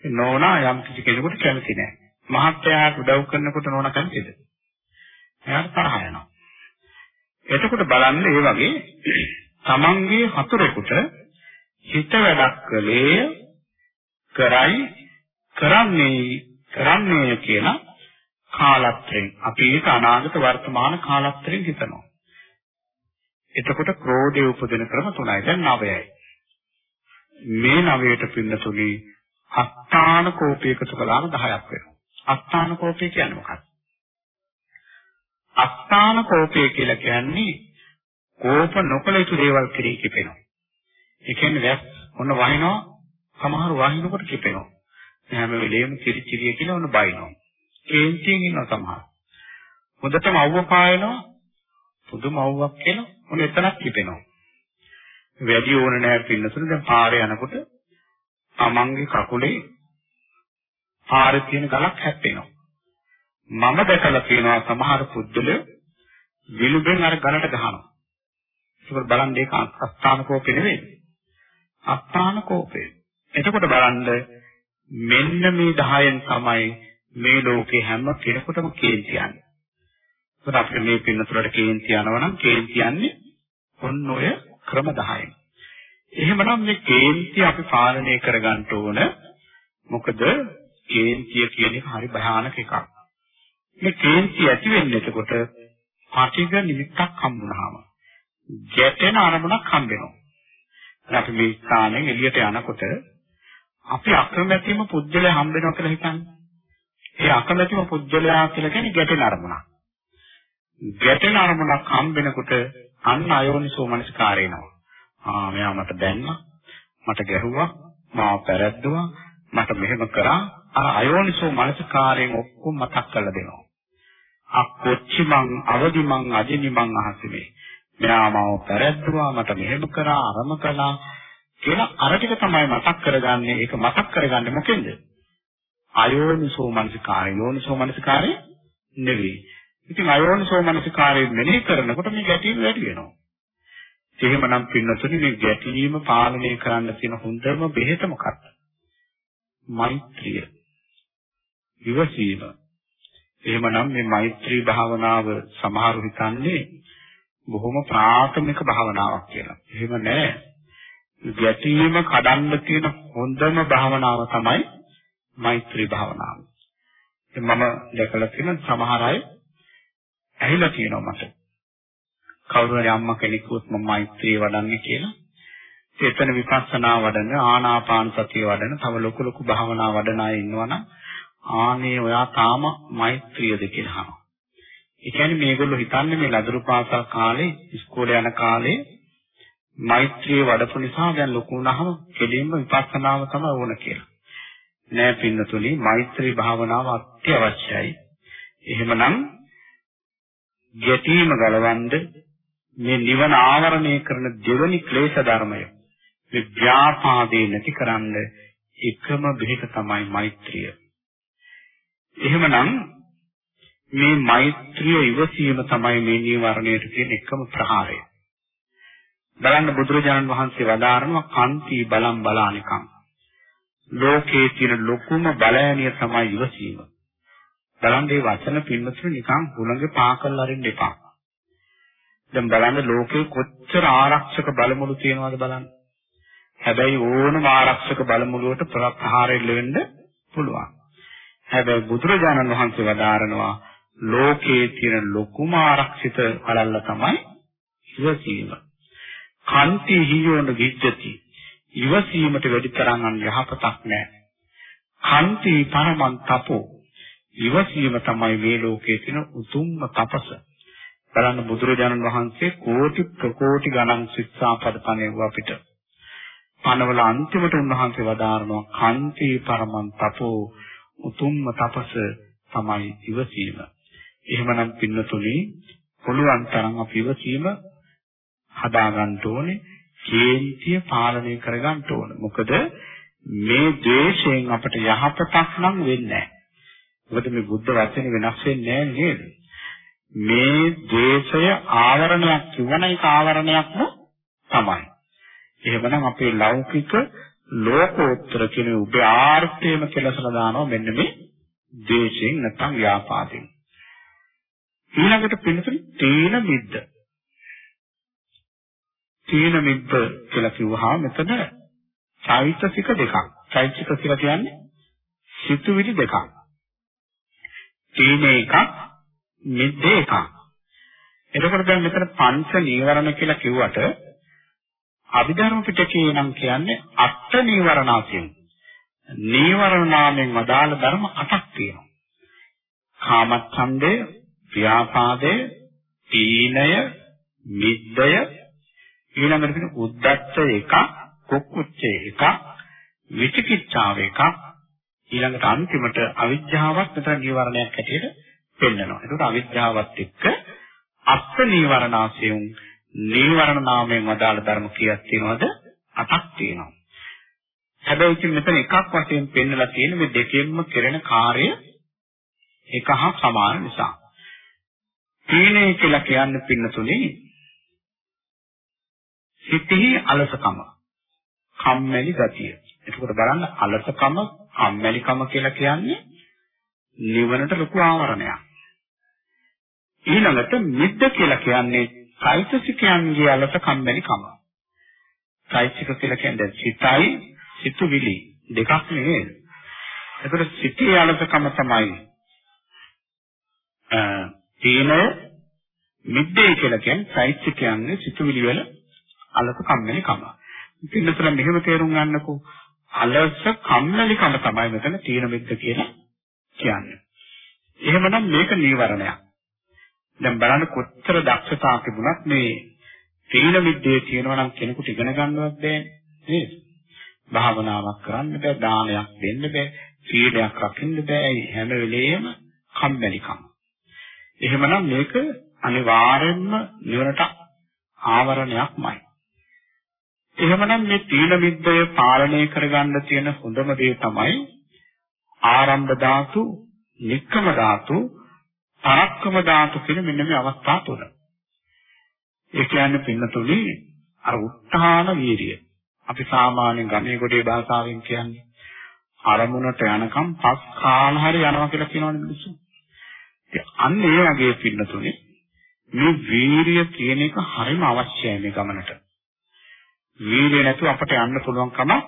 නෝනා යම් කිසි කෙනෙකුට කැමති නැහැ. මහත්තයාට උදව් කරනකොට නෝනා කැමතිද? එයාට තරහ යනවා. එතකොට බලන්න ඒ වගේ තමන්ගේ හතුරෙකුට හිත වැඩක් කළේ කරයි කරන්නේ කරන්නේ කියලා කාලත්‍රයෙන් අපි ඒක අනාගත වර්තමාන කාලත්‍රයෙන් හිතනවා. එතකොට ක්‍රෝධය උපදින ක්‍රම තුනයි දැන් නවයයි. මේ නවයට පින්නතුනි අස්ථාන කෝපය එකතු කළාම 10ක් වෙනවා. අස්ථාන කෝපය කියන්නේ මොකක්ද? අස්ථාන කෝපය කියලා කියන්නේ කෝප නොකළ යුතු දේවල් කෙරෙහි කිපෙනවා. ඒ කියන්නේ වැස් ඔන්න වහිනවා සමහර වහිනකොට කිපෙනවා. හැම වෙලේම කිරිචිරිය කියලා ඔන්න බයිනවා. කේන්තියෙන් ඉන්නවා සමහර. හොඳටම අවුව පායනවා. පුදුම අවුවක් කියලා ඔන්න එතනක් කිපෙනවා. වැඩි ඕන නැහැ පින්නතුන දැන් පාරේ යනකොට තමන්ගේ කකුලේ පාරේ තියෙන ගලක් හැප්පෙනවා. මම දැකලා තියෙනවා සමහර පුද්ගලයෝ විලුඹෙන් අර ගලට ගහනවා. ඒක බලන්න ඒක අස්ථාන කෝපේ නෙවෙයි. අස්ථාන කෝපේ. එතකොට බලන්න මෙන්න මේ 10න් තමයි මේ ලෝකේ හැම කෙනෙකුටම කේන්ති යන්නේ. ඒත් අපිට මේ පින්නතුලට කේන්ති යනවා නම් කේන්ති යන්නේ ඔන්න ඔය ක්‍රම 10න්. එහෙමනම් මේ කේන්ති අපි පාලනය කරගන්න ඕන. මොකද කේන්තිය කියන එක හරි භයානක එකක්. මේ කේන්තිය ඇති වෙන්නේ එතකොට පටිඝ නිමිත්තක් හම්බුනහම ගැටෙන අරමුණක් හම්බෙනවා. අපි මේ ස්ථානෙන් එළියට යනකොට අපි අකමැතිම පුජ්‍යලය හම්බෙනවා කියලා හිතන්නේ. ඒ අකමැතිම පුජ්‍යලයා කියලා කියන්නේ ගැටෙන අරමුණක්. ගැටෙන අරමුණක් හම්බෙනකොට අන්න අයෝනිසෝ මනස්කාරය එනවා. ආ මෙයා මට දැන්නා මට ගැහුවා මාව පැරද්දුවා මට මෙහෙම කරා අර අයෝනිසෝ මනස්කාරයෙන් ඔක්කොම මතක් කරලා දෙනවා. අක්කොච්චි මං අවදි මං අජිනි මං අහසිනේ. මෙයා මාව පැරද්දුවා මට මෙහෙම කරා අරම කළා කියලා අර ටික තමයි මතක් කරගන්නේ. ඒක මතක් කරගන්නේ මොකෙන්ද? අයෝනිසෝ මනසිකාරය. යෝනිසෝ මනසිකාරය නෙවෙයි. ඉතින් අයෝනිසෝ මනසිකාරය මෙනෙහි කරනකොට මේ ගැටීම වැඩි වෙනවා. එහෙමනම් පින්නතුනි මේ ගැටීම පාලනය කරන්න තියෙන හොඳම බෙහෙත මොකක්ද? මෛත්‍රිය. විවසීම. එහෙමනම් මේ මෛත්‍රී භාවනාව සමහරු හිතන්නේ බොහොම ප්‍රාථමික භාවනාවක් කියලා. එහෙම නෑ. ගැටීම කඩන්න තියෙන හොඳම භාවනාව තමයි මෛත්‍රී භාවනාව. මම දැකලා තියෙන සමහර අය ඇහිලා තියෙනවා මට. කවුරු හරි අම්මා කෙනෙකුත් මම මෛත්‍රී වඩන්නේ කියලා. එතන විපස්සනා වඩන ආනාපාන සතිය වඩන තව ලොකු ලොකු භාවනා වඩන අය ඉන්නවනම් ආනේ ඔයා තාම මෛත්‍රියද කියලා අහනවා. ඒ කියන්නේ මේගොල්ලෝ හිතන්නේ මේ ලදරු පාසල් කාලේ ඉස්කෝලේ යන කාලේ මෛත්‍රිය වඩපු නිසා දැන් ලොකු වුණාම කෙලින්ම විපස්සනාව තමයි ඕන කියලා. නෑ පින්නතුනි මෛත්‍රී භාවනාව අත්‍යවශ්‍යයි. එහෙමනම් ගැටීම ගලවන්න මේ නිවන ආවරණය කරන දෙවනි ක්ලේශ ධර්මය මේ ව්‍යාපාදේ නැතිකරන්න එකම බෙහෙත තමයි මෛත්‍රිය. එහෙමනම් මේ මෛත්‍රිය ඉවසීම තමයි මේ නීවරණයට තියෙන එකම ප්‍රහාරය. බලන්න බුදුරජාණන් වහන්සේ වදාරනවා කාන්ති බලම් බලානිකම්. ලෝකයේ තියෙන ලොකුම බලයනිය තමයි ඉවසීම. බලන්න මේ වචන පින්නතුරු නිකන් හුළඟේ පාකල් අරින්න එපා. දැන් බලන්න ලෝකේ කොච්චර ආරක්ෂක බලමුළු තියෙනවද බලන්න. හැබැයි ඕනම ආරක්ෂක බලමුළුවට ප්‍රහාරය ලෙවෙන්න පුළුවන්. හැබැයි බුදුරජාණන් වහන්සේ වදාරනවා ලෝකයේ තියෙන ලොකුම ආරක්ෂිත බලල්ල තමයි ඉවසීම. කන්ති හියෝන විජ්ජති. ඉවසීමට වැඩි තරම් යහපතක් නැහැ. කන්ති පරමං තපෝ. ඉවසීම තමයි මේ ලෝකයේ තියෙන උතුම්ම තපස. බලන්න බුදුරජාණන් වහන්සේ කෝටි ප්‍රකෝටි ගණන් ශික්ෂාපද පණෙව්ව අපිට. පනවල අන්තිමට උන්වහන්සේ වදාරනවා කන්ති පරමං තපෝ උතුම්ම තපස තමයි ඉවසීම. එහෙමනම් පින්නතුනි පුළුවන් තරම් අපි ඉවසීම හදා ගන්න ඕනේ. කේන්තිය පාලනය කර ගන්න ඕනේ. මොකද මේ ද්වේෂයෙන් අපට යහපතක් නම් වෙන්නේ නැහැ. මොකද මේ බුද්ධ වචනේ වෙනස් වෙන්නේ නැහැ නේද? මේ ද්වේෂය ආවරණයක් කිවන එක ආවරණයක්ම තමයි. එහෙමනම් අපේ ලෞකික ලෝකෝත්තර කියන උභය ආර්ථයම කෙලසලා දානවා මෙන්න මේ ද්වේෂයෙන් නැත්නම් ව්‍යාපාදයෙන්. ඊළඟට පිළිතුරු තීන මිද්ද. තීන මිද්ද කියලා කිව්වහම මෙතන චෛතසික දෙකක්. චෛතසික කියලා කියන්නේ සිතුවිලි දෙකක්. තීන එකක් මිද්ද එකක්. එතකොට දැන් මෙතන පංච නීවරණ කියලා කිව්වට අභිධර්ම පිටකේ නම් කියන්නේ අට නීවරණාසියෙන්. නීවරණ නාමයෙන් වදාළ ධර්ම අටක් තියෙනවා. කාමච්ඡන්දය, ව්‍යාපාදය, තීනය, මිද්දය, ඊළඟට තියෙන උද්දච්චය එකක්, කුක්කුච්චය එකක්, විචිකිච්ඡාව එකක්, ඊළඟට අන්තිමට අවිජ්ජාවත් මෙතන නීවරණයක් හැටියට පෙන්නනවා. ඒකට අවිජ්ජාවත් එක්ක අස්ස නීවරණාසයුන් නීවරණ නාමයෙන් වදාළ ධර්ම කීයක් තියෙනවද? අටක් තියෙනවා. හැබැයි ඉතින් මෙතන එකක් වශයෙන් පෙන්නලා තියෙන මේ දෙකෙන්ම කෙරෙන කාර්ය එක හා සමාන නිසා. තීනේ කියලා කියන්නේ පින්නතුනේ සිතෙහි අලසකම, කම්මැලි ගතිය. එතකොට බලන්න අලසකම, කම්මැලිකම කියලා කියන්නේ නිවනට ලොකු ආවරණයක්. ඊළඟට මිද්ද කියලා කියන්නේ චෛතසිකයන්ගේ අලස කම්මැලිකම. චෛතසික කියලා කියන්නේ සිතයි සිතුවිලි දෙකක් නෙවෙයි. ඒතර සිතේ අලසකම තමයි තීන මිද්දේ කියලා කියන්නේ චෛතසිකයන්ගේ සිතුවිලි වල අලස කම්මැලි කම. පින්නතර මෙහෙම තේරුම් ගන්නකෝ අලස කම්මැලි කම තමයි මෙතන තීන මිද්ද කියලා කියන්නේ. එහෙමනම් මේක නීවරණයක්. දැන් බලන්න කොච්චර දක්ෂතාවක් තිබුණත් මේ තීන මිද්දේ තියෙනවා නම් කෙනෙකුට ඉගෙන ගන්නවත් බෑනේ නේද? භාවනාවක් කරන්න බෑ, දානයක් දෙන්න බෑ, සීලයක් රකින්න බෑ. හැම වෙලේම කම්මැලිකම. එහෙමනම් මේක අනිවාර්යෙන්ම නිවනට ආවරණයක්මයි. එහෙමනම් මේ තීන මිද්දය පාලනය කරගන්න තියෙන හොඳම දේ තමයි ආරම්භ ධාතු, නික්කම ධාතු, පරක්කම ධාතු කියන මෙන්න මේ අවස්ථා තුන. ඒ කියන්නේ පින්නතුනි අර උත්හාන වීරිය. අපි සාමාන්‍ය ගමේ ගොඩේ භාෂාවෙන් කියන්නේ අරමුණට යනකම් පස් කාල හරි යනවා කියලා කියනවනේ මිනිස්සු. අන්න ඒ වගේ පින්නතුනි මේ වීරිය කියන එක හරිම අවශ්‍යයි මේ ගමනට. වීරිය නැතුව අපට යන්න පුළුවන් කමක්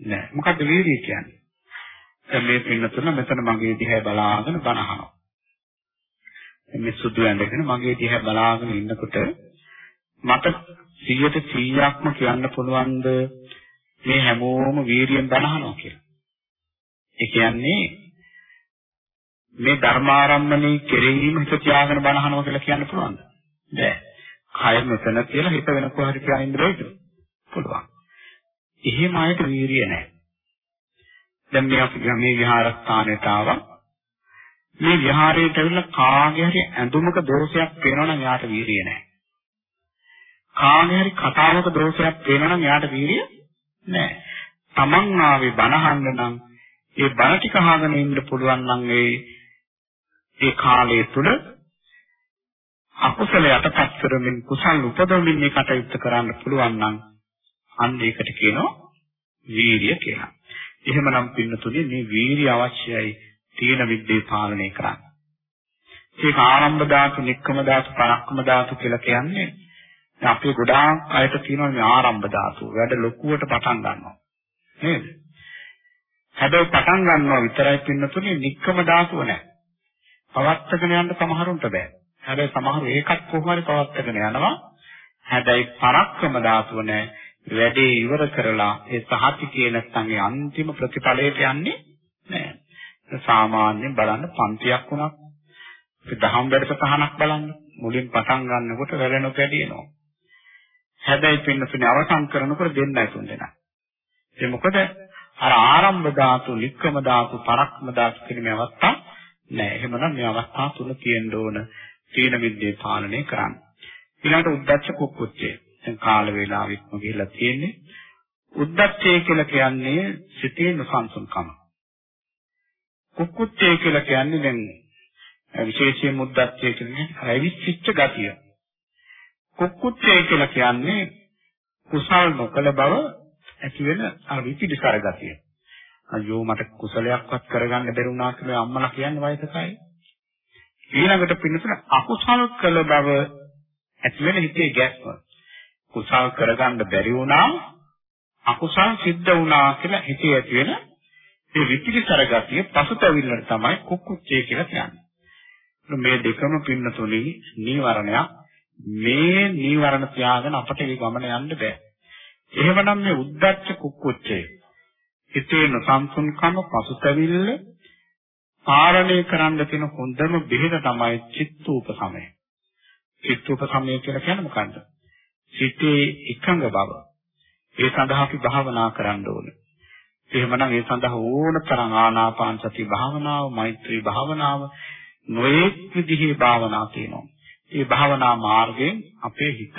නැහැ. මොකද්ද වීරිය කියන්නේ? දැන් මේ පින්නතුන මෙතන මගේ දිහා බලාගෙන බනහනවා. මේ සුදු ඇඳගෙන මගේ දිහා බලාගෙන ඉන්නකොට මට 100ට 100ක්ම කියන්න පුළුවන්ද මේ හැමෝම වීරියෙන් බනහනවා කියලා. ඒ කියන්නේ මේ ධර්මාරම්මණය කෙරෙහිම හිත තියාගෙන බනහනවා කියලා කියන්න පුළුවන්ද? බෑ. කය මෙතන කියලා හිත වෙන කොහරි කියලා ඉන්න බෑද? පුළුවන්. එහෙම අයට වීරිය නැහැ. දැන් මේ අපි මේ විහාරස්ථානයට ආවා. මේ විහාරයට ඇවිල්ලා කාගේ හරි ඇඳුමක දෝෂයක් පේනවා නම් යාට වීරිය නැහැ. කාගේ හරි කතාවක දෝෂයක් පේනවා නම් යාට වීරිය නැහැ. Taman ආවේ බනහන්න නම් ඒ බණ ටික අහගෙන ඉන්න පුළුවන් නම් ඒ ඒ කාලය තුල අකුසල යටපත් කරමින් කුසල් උපදවමින් මේ කටයුත්ත කරන්න පුළුවන් නම් අන්න ඒකට කියනවා වීරිය කියලා. එහෙමනම් පින්නතුනේ මේ වීරිය අවශ්‍යයි තීන විද්‍යේ පාලනය කරන්න. ඒක ආරම්භ ධාතු, නික්කම ධාතු, පරක්කම ධාතු කියලා කියන්නේ අපේ ගොඩාක් අයට තියෙනවා මේ ආරම්භ ධාතු. වැඩ ලොකුවට පටන් ගන්නවා. නේද? හැබැයි පටන් ගන්නවා විතරයි පින්නතුනේ නික්කම ධාතුව නැහැ. පවත්තගෙන යන්න සමහරුන්ට බෑ. හැබැයි සමහරු ඒකත් කොහොම හරි පවත්තගෙන යනවා. හැබැයි පරක්කම ධාතුව නැහැ. වැඩේ ඉවර කරලා ඒ සහතිකේ නැත්නම් ඒ අන්තිම ප්‍රතිඵලයට යන්නේ නැහැ. සාමාන්‍යයෙන් බලන්න පන්තියක් වුණත් ඒ දහම් වැඩසටහනක් බලන්න මුලින් පටන් ගන්නකොට වැළෙනු කැඩිනවා. හැබැයි පින්නතුනේ අවසන් කරනකොට දෙන්නයි තුන් දෙනා. ඒ මොකද අර ආරම්භ ධාතු, නික්කම ධාතු, පරක්කම ධාතු කියන මේ අවස්ථා නෑ. එහෙමනම් මේ අවස්ථා තුන තියෙන්න ඕන තීන විද්‍යාව පාලනය කරන්න. ඊළඟට උද්දච්ච කුක්කුච්චය. දැන් කාල වේලාවෙත්ම ගිහිල්ලා තියෙන්නේ. උද්දච්චය කියලා කියන්නේ සිතේ නොසන්සුන්කම. කුක්කුච්චය කියලා කියන්නේ දැන් විශේෂයෙන් උද්දච්චය කියන්නේ හැවිච්ච ගතිය. කුක්කුච්චය කියලා කියන්නේ කුසල් නොකල බව ඇති වෙන අර විචිදිසර ගතිය. අයියෝ මට කුසලයක්වත් කරගන්න බැරි වුණා කියලා අම්මලා කියන්නේ වයසකයි. ඊළඟට පින්නතුන අකුසල කළ බව ඇති වෙන හිතේ ගැස්ම. කුසල් කරගන්න බැරි වුණා අකුසල් සිද්ධ වුණා කියලා හිතේ ඇති වෙන මේ විචිකිතර ගතිය පසුතැවිල්ලට තමයි කුක්කුච්චේ කියලා කියන්නේ. මේ දෙකම පින්නතුනේ නීවරණයක්. මේ නීවරණ තියාගෙන අපට මේ ගමන යන්න බෑ. එහෙමනම් මේ උද්දච්ච කුක්කුච්චේ හිතේ නොසන්සුන්කම පසුතැවිල්ල පාලනය කරන්න තියෙන හොඳම බෙහෙත තමයි චිත්තූපසමය. චිත්තූපසමය කියලා කියන්නේ මොකන්ද? සිතේ එකඟ බව. ඒ සඳහා අපි භාවනා කරන්න ඕනේ. එහෙමනම් ඒ සඳහා ඕන තරම් ආනාපාන සති භාවනාව, මෛත්‍රී භාවනාව, නොඑක් විදිහේ භාවනා තියෙනවා. මේ භාවනා මාර්ගයෙන් අපේ හිත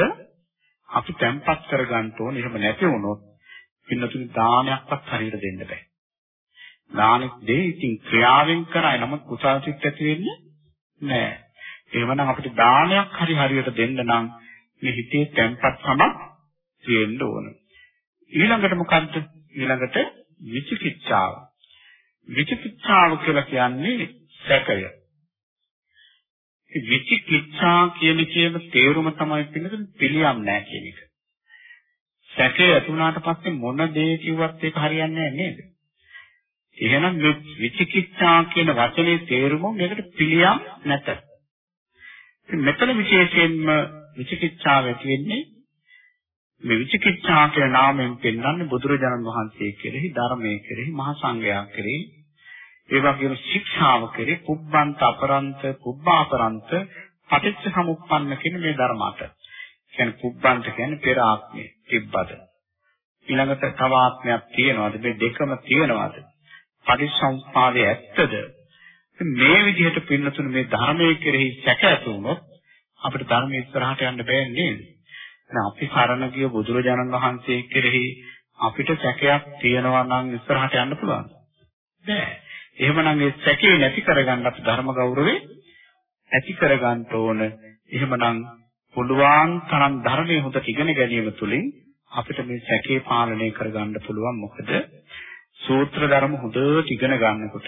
අපි තැම්පත් කරගන්න ඕනේ. එහෙම නැති වුණොත් පින්නතුනි දානයක්වත් හරියට දෙන්න බෑ. දානෙ දෙයි ඉතින් ක්‍රියාවෙන් කරයි නමුත් කුසල් සිත් ඇති වෙන්නේ නෑ. එහෙමනම් අපිට දානයක් හරි හරියට දෙන්න නම් මේ හිතේ තැම්පත්කමක් තියෙන්න ඕන. ඊළඟට මොකද්ද? ඊළඟට විචිකිච්ඡාව. විචිකිච්ඡාව කියලා කියන්නේ සැකය. විචිකිච්ඡා කියන කේම තේරුම තමයි පිළිගන්නේ පිළියම් නැහැ කියන එක. සැකේ ඇති වුණාට පස්සේ මොන දේ කිව්වත් ඒක හරියන්නේ නැහැ නේද? එහෙනම් විචිකිච්ඡා කියන වචනේ තේරුම මේකට පිළියම් නැත. මෙතන විශේෂයෙන්ම විචිකිච්ඡාව ඇති වෙන්නේ මේ විචිකිච්ඡා කියන නාමයෙන් පෙන්වන්නේ බුදුරජාණන් වහන්සේ කෙරෙහි ධර්මයේ කෙරෙහි මහා සංඝයා කෙරෙහි ඒ වගේම ශික්ෂාව කෙරෙහි පුබ්බන්ත අපරන්ත පුබ්බාපරන්ත පටිච්ච සමුප්පන්න කියන මේ ධර්ම අට. කියන්නේ පුබ්බන්ත කියන්නේ පෙර ආත්මේ තිබ්බද. ඊළඟට තව ආත්මයක් තියෙනවද? මේ දෙකම තියෙනවද? පටිච්චසමුප්පාදයේ ඇත්තද? මේ විදිහට පින්නතුන මේ ධර්මයේ කෙරෙහි සැක ඇති වුණොත් අපිට ධර්මයේ ඉස්සරහට යන්න බෑ නේද? දැන් අපි සරණ ගිය බුදුරජාණන් වහන්සේ කෙරෙහි අපිට සැකයක් තියෙනවා නම් ඉස්සරහට යන්න පුළුවන්ද? බෑ. එහෙමනම් ඒ සැකේ නැති කරගන්න අපි ධර්ම ගෞරවේ ඇති කරගන්න ඕන. එහෙමනම් පුළුවන් තරම් ධර්මයේ හොඳට ඉගෙන ගැනීම තුළින් අපිට මේ සැකේ පාලනය කරගන්න පුළුවන්. මොකද සූත්‍ර ධර්ම හොඳට ඉගෙන ගන්නකොට,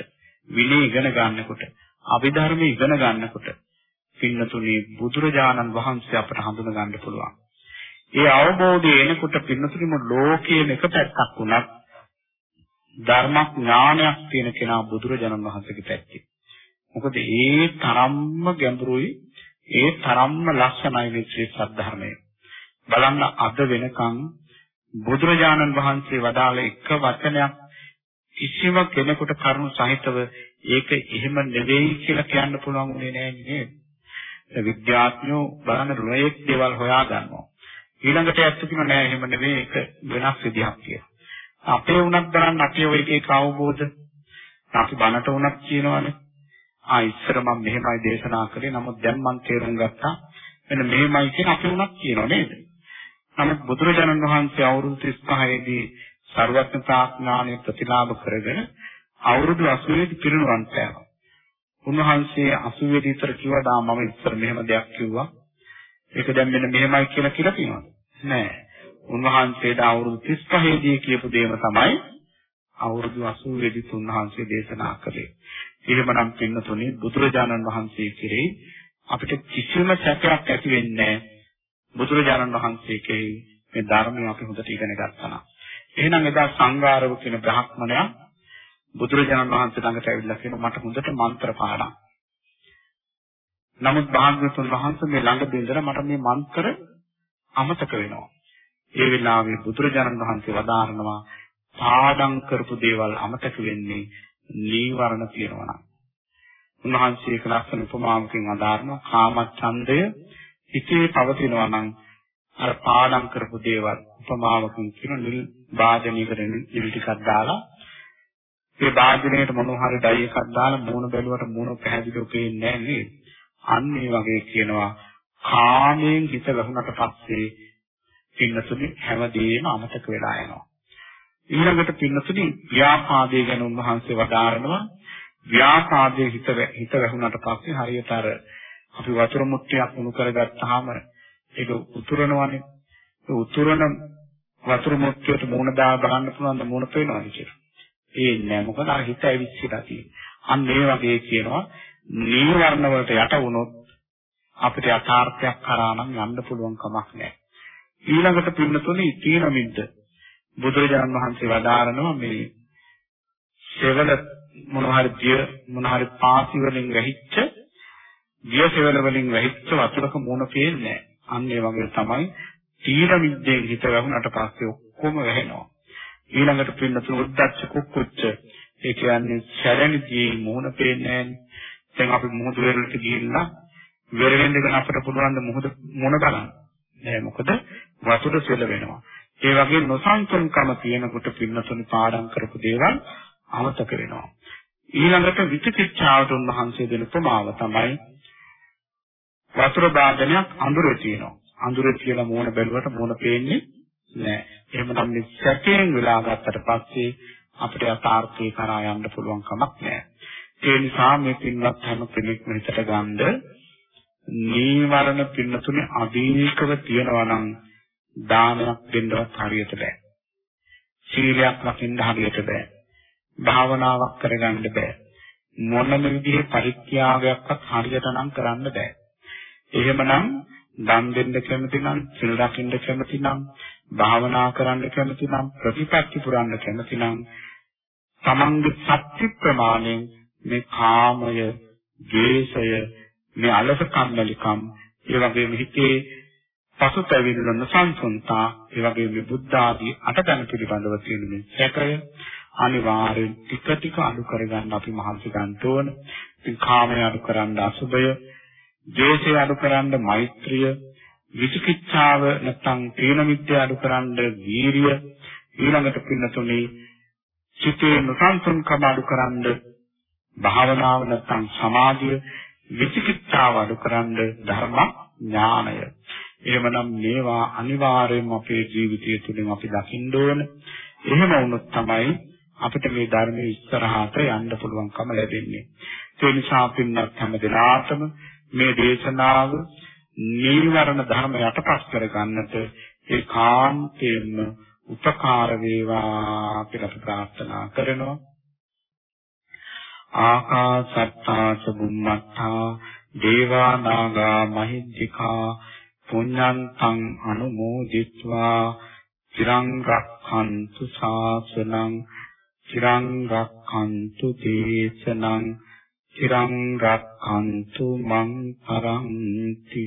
විනය ඉගෙන ගන්නකොට, අභිධර්ම ඉගෙන ගන්නකොට පින්නතුනේ බුදුරජාණන් වහන්සේ අපට හඳුන ගන්න පුළුවන්. ඒ අවබෝධය එනකොට පින්නතුනේම ලෝකයේම එක පැත්තක් වුණත් ධර්මඥානයක් තියෙන කෙනා බුදුරජාණන් වහන්සේගේ පැත්තේ. මොකද ඒ තරම්ම ගැඹුරුයි ඒ තරම්ම ලස්සනයි මේ ශ්‍රී සද්ධර්මය. බලන්න අද වෙනකන් බුදුරජාණන් වහන්සේ වදාළ එක වචනයක් කිසිම කෙනෙකුට කරුණු සහිතව ඒක එහෙම නෙවෙයි කියලා කියන්න පුළුවන් උනේ නෑ නේද? විද්‍යාඥයෝ බලන්න රුවේක් දේවල් හොයා ගන්නවා. ඊළඟට ඇත්ත කිව්ව නෑ එහෙම නෙවෙයි ඒක වෙනස් විදිහක් කියලා. අපේ උනත් බලන්න අපේ ඔය එකේ අවබෝධ අපි බනට උනත් කියනවානේ. ආ ඉස්සර මම මෙහෙමයි දේශනා කළේ නමුත් දැන් මම තේරුම් ගත්තා මෙන්න මෙහෙමයි කියන අපි උනත් කියනවා නේද? නමුත් බුදුරජාණන් වහන්සේ අවුරුදු 35 දී සර්වඥතා ඥානය ප්‍රතිලාභ කරගෙන අවුරුදු 80 දී පිරිනුවන් පෑවා. උන්වහන්සේ 80 දී ඉතර කිව්වා මම ඉස්සර මෙහෙම දෙයක් කිව්වා. ඒක දැන් මෙන්න මෙහෙමයි කියලා කියලා තියෙනවා. නෑ. උන්වහන්සේට අවුරුදු 35 දී කියපු දේම තමයි අවුරුදු 80 දී උන්වහන්සේ දේශනා කළේ. එහෙමනම් පින්නතුනේ බුදුරජාණන් වහන්සේ කෙරෙහි අපිට කිසිම සැකයක් ඇති වෙන්නේ බුදුරජාණන් වහන්සේ කෙරෙහි මේ ධර්මය අපි හොඳට ඉගෙන ගත්තා නම්. එහෙනම් එදා සංඝාරව කියන බ්‍රහ්මණයා බුදුරජාණන් වහන්සේ ළඟට ඇවිල්ලා කියන මට හොඳට මන්ත්‍ර පාඩම්. නමුත් භාග්‍යවතුන් වහන්සේ මේ ළඟදී ඉඳලා මට මේ මන්ත්‍ර අමතක වෙනවා. ඒ වෙලාවේ බුදුරජාණන් වහන්සේ වදාරනවා පාඩම් කරපු දේවල් අමතක වෙන්නේ නීවරණ තියෙනවා නම්. උන්වහන්සේ ඒක ලස්සන උපමාවකින් අදාරනවා කාමච්ඡන්දය හිතේ පවතිනවා නම් අර පාඩම් කරපු දේවල් උපමාවකින් කියන නිල් වාදනයකට නිල් ටිකක් දාලා ඒ වාදනයට මොනවා හරි ඩයි එකක් දාලා මූණ බැලුවට මූණ පැහැදිලිව පේන්නේ නැහැ නේද? අන්න ඒ වගේ කියනවා කාමයෙන් හිත වැහුණට පස්සේ පින්නතුනි හැමදේම අමතක වෙලා යනවා. ඊළඟට පින්නතුනි ව්‍යාපාදයේ ගැන උන්වහන්සේ වදාරනවා ව්‍යාපාදයේ හිත හිත වැහුණට පස්සේ හරියට අර අපි වතුර මුට්ටියක් උණු කරගත්තාම ඒක උතුරනවනේ. ඒ උතුරන වතුර මුට්ටියට මූණ දා බලන්න පුළුවන් ද මූණ පේනවද කියලා. ඒ නෑ මොකද අර හිත ඇවිස්සලා තියෙන්නේ. අන්න ඒ වගේ කියනවා නීවරණ වලට යට වුණොත් අපිට යථාර්ථයක් කරා නම් යන්න පුළුවන් කමක් නැහැ. ඊළඟට පින්නතුනේ තීන මිද්ද බුදුරජාණන් වහන්සේ වදාරනවා මේ සෙවල මොන හරි දිය මොන හරි පාසි වලින් වැහිච්ච දිය සෙවල වලින් වැහිච්ච වතුරක මුණ පේන්නේ නැහැ. අන්න ඒ වගේ තමයි තීන මිද්දෙන් හිත වැහුණට පස්සේ ඔක්කොම වැහෙනවා. ඊළඟට පින්නතුනේ උද්දච්ච කුක්කුච්ච ඒ කියන්නේ ශරණදී මුණ පේන්නේ නැහැ. දැන් අපි මුහුදු වෙරළට ගිහිල්ලා වෙරෙන්න අපිට පුළුවන් ද මුහුද මොන බලන්න. නෑ මොකද වතුර සෙල වෙනවා. ඒ වගේ නොසන්සුන්කම තියෙනකොට පින්නතුනි පාඩම් කරපු දේවල් අමතක වෙනවා. ඊළඟට විචිකිච්ඡාවට උන්වහන්සේ දෙන උපමාව තමයි වතුර භාජනයක් අඳුරේ තියෙනවා. අඳුරේ කියලා මූණ බැලුවට මූණ පේන්නේ නෑ. එහෙමනම් මේ සැකයෙන් වෙලා ගත්තට පස්සේ අපිට යථාර්ථය කරා යන්න පුළුවන් කමක් නෑ. ඒ නිසා මේ පින්වත් හැම කෙනෙක්ම හිතට ගන්න නීවරණ පින්නතුනේ අධිකව තියනවා නම් දානයක් දෙන්නවත් හරියට බෑ. සීලයක් රකින්න හරියට බෑ. භාවනාවක් කරගන්න බෑ. මොනම විදිහේ පරිත්‍යාගයක්වත් හරියට නම් කරන්න බෑ. එහෙමනම් දන් දෙන්න කැමති නම්, සිල් රකින්න කැමති නම්, භාවනා කරන්න කැමති නම් ප්‍රතිපත්ති පුරන්න කැමති නම් තමන්ගේ සත්‍ය ප්‍රමාණයෙන් මේ කාමය, ද්වේෂය, මේ අලස කම්මැලිකම්, ඒ වගේම හිතේ පසුතැවිල්ල නොසන්සුන්තා, ඒ වගේම මේ බුද්ධ ආදී අටතන පිළිබඳව තියෙන මේ සැකය අනිවාර්යෙන් ටික ටික අඩු කරගන්න අපි මහන්සි ගන්න ඕන. ඉතින් කාමය අඩු කරන්න අසුබය, ද්වේෂය අඩු කරන්න මෛත්‍රිය, විචිකිච්ඡාව නැත්නම් තීන මිත්‍ය අඩු කරන්න වීරිය, ඊළඟට පින්නතුනේ සිතේ නොසන්සුන්කම අඩු කරන්න භාවනාව නැත්නම් සමාධිය විචිකිච්ඡාව අඩු කරන්න ධර්ම ඥානය. එහෙමනම් මේවා අනිවාර්යයෙන්ම අපේ ජීවිතය තුළින් අපි දකින්න ඕන. එහෙම වුණොත් තමයි අපිට මේ ධර්මයේ ඉස්සරහට යන්න පුළුවන්කම ලැබෙන්නේ. ඒ නිසා පින්නත් හැම දිනාටම මේ දේශනාව නීවරණ ධර්ම යටපත් කරගන්නට ඒ කාන්තේම උපකාර වේවා කියලා ප්‍රාර්ථනා කරනවා. ආකාසත්තා සුම්මත්තා දේවා නාග මහිද්దికා පුඤ්ඤන්තං අනුමෝදිත්වා චිරං රක්ඛන්තු ශාසනං චිරං රක්ඛන්තු දේශනං චිරං රක්ඛන්තු මං පරන්ති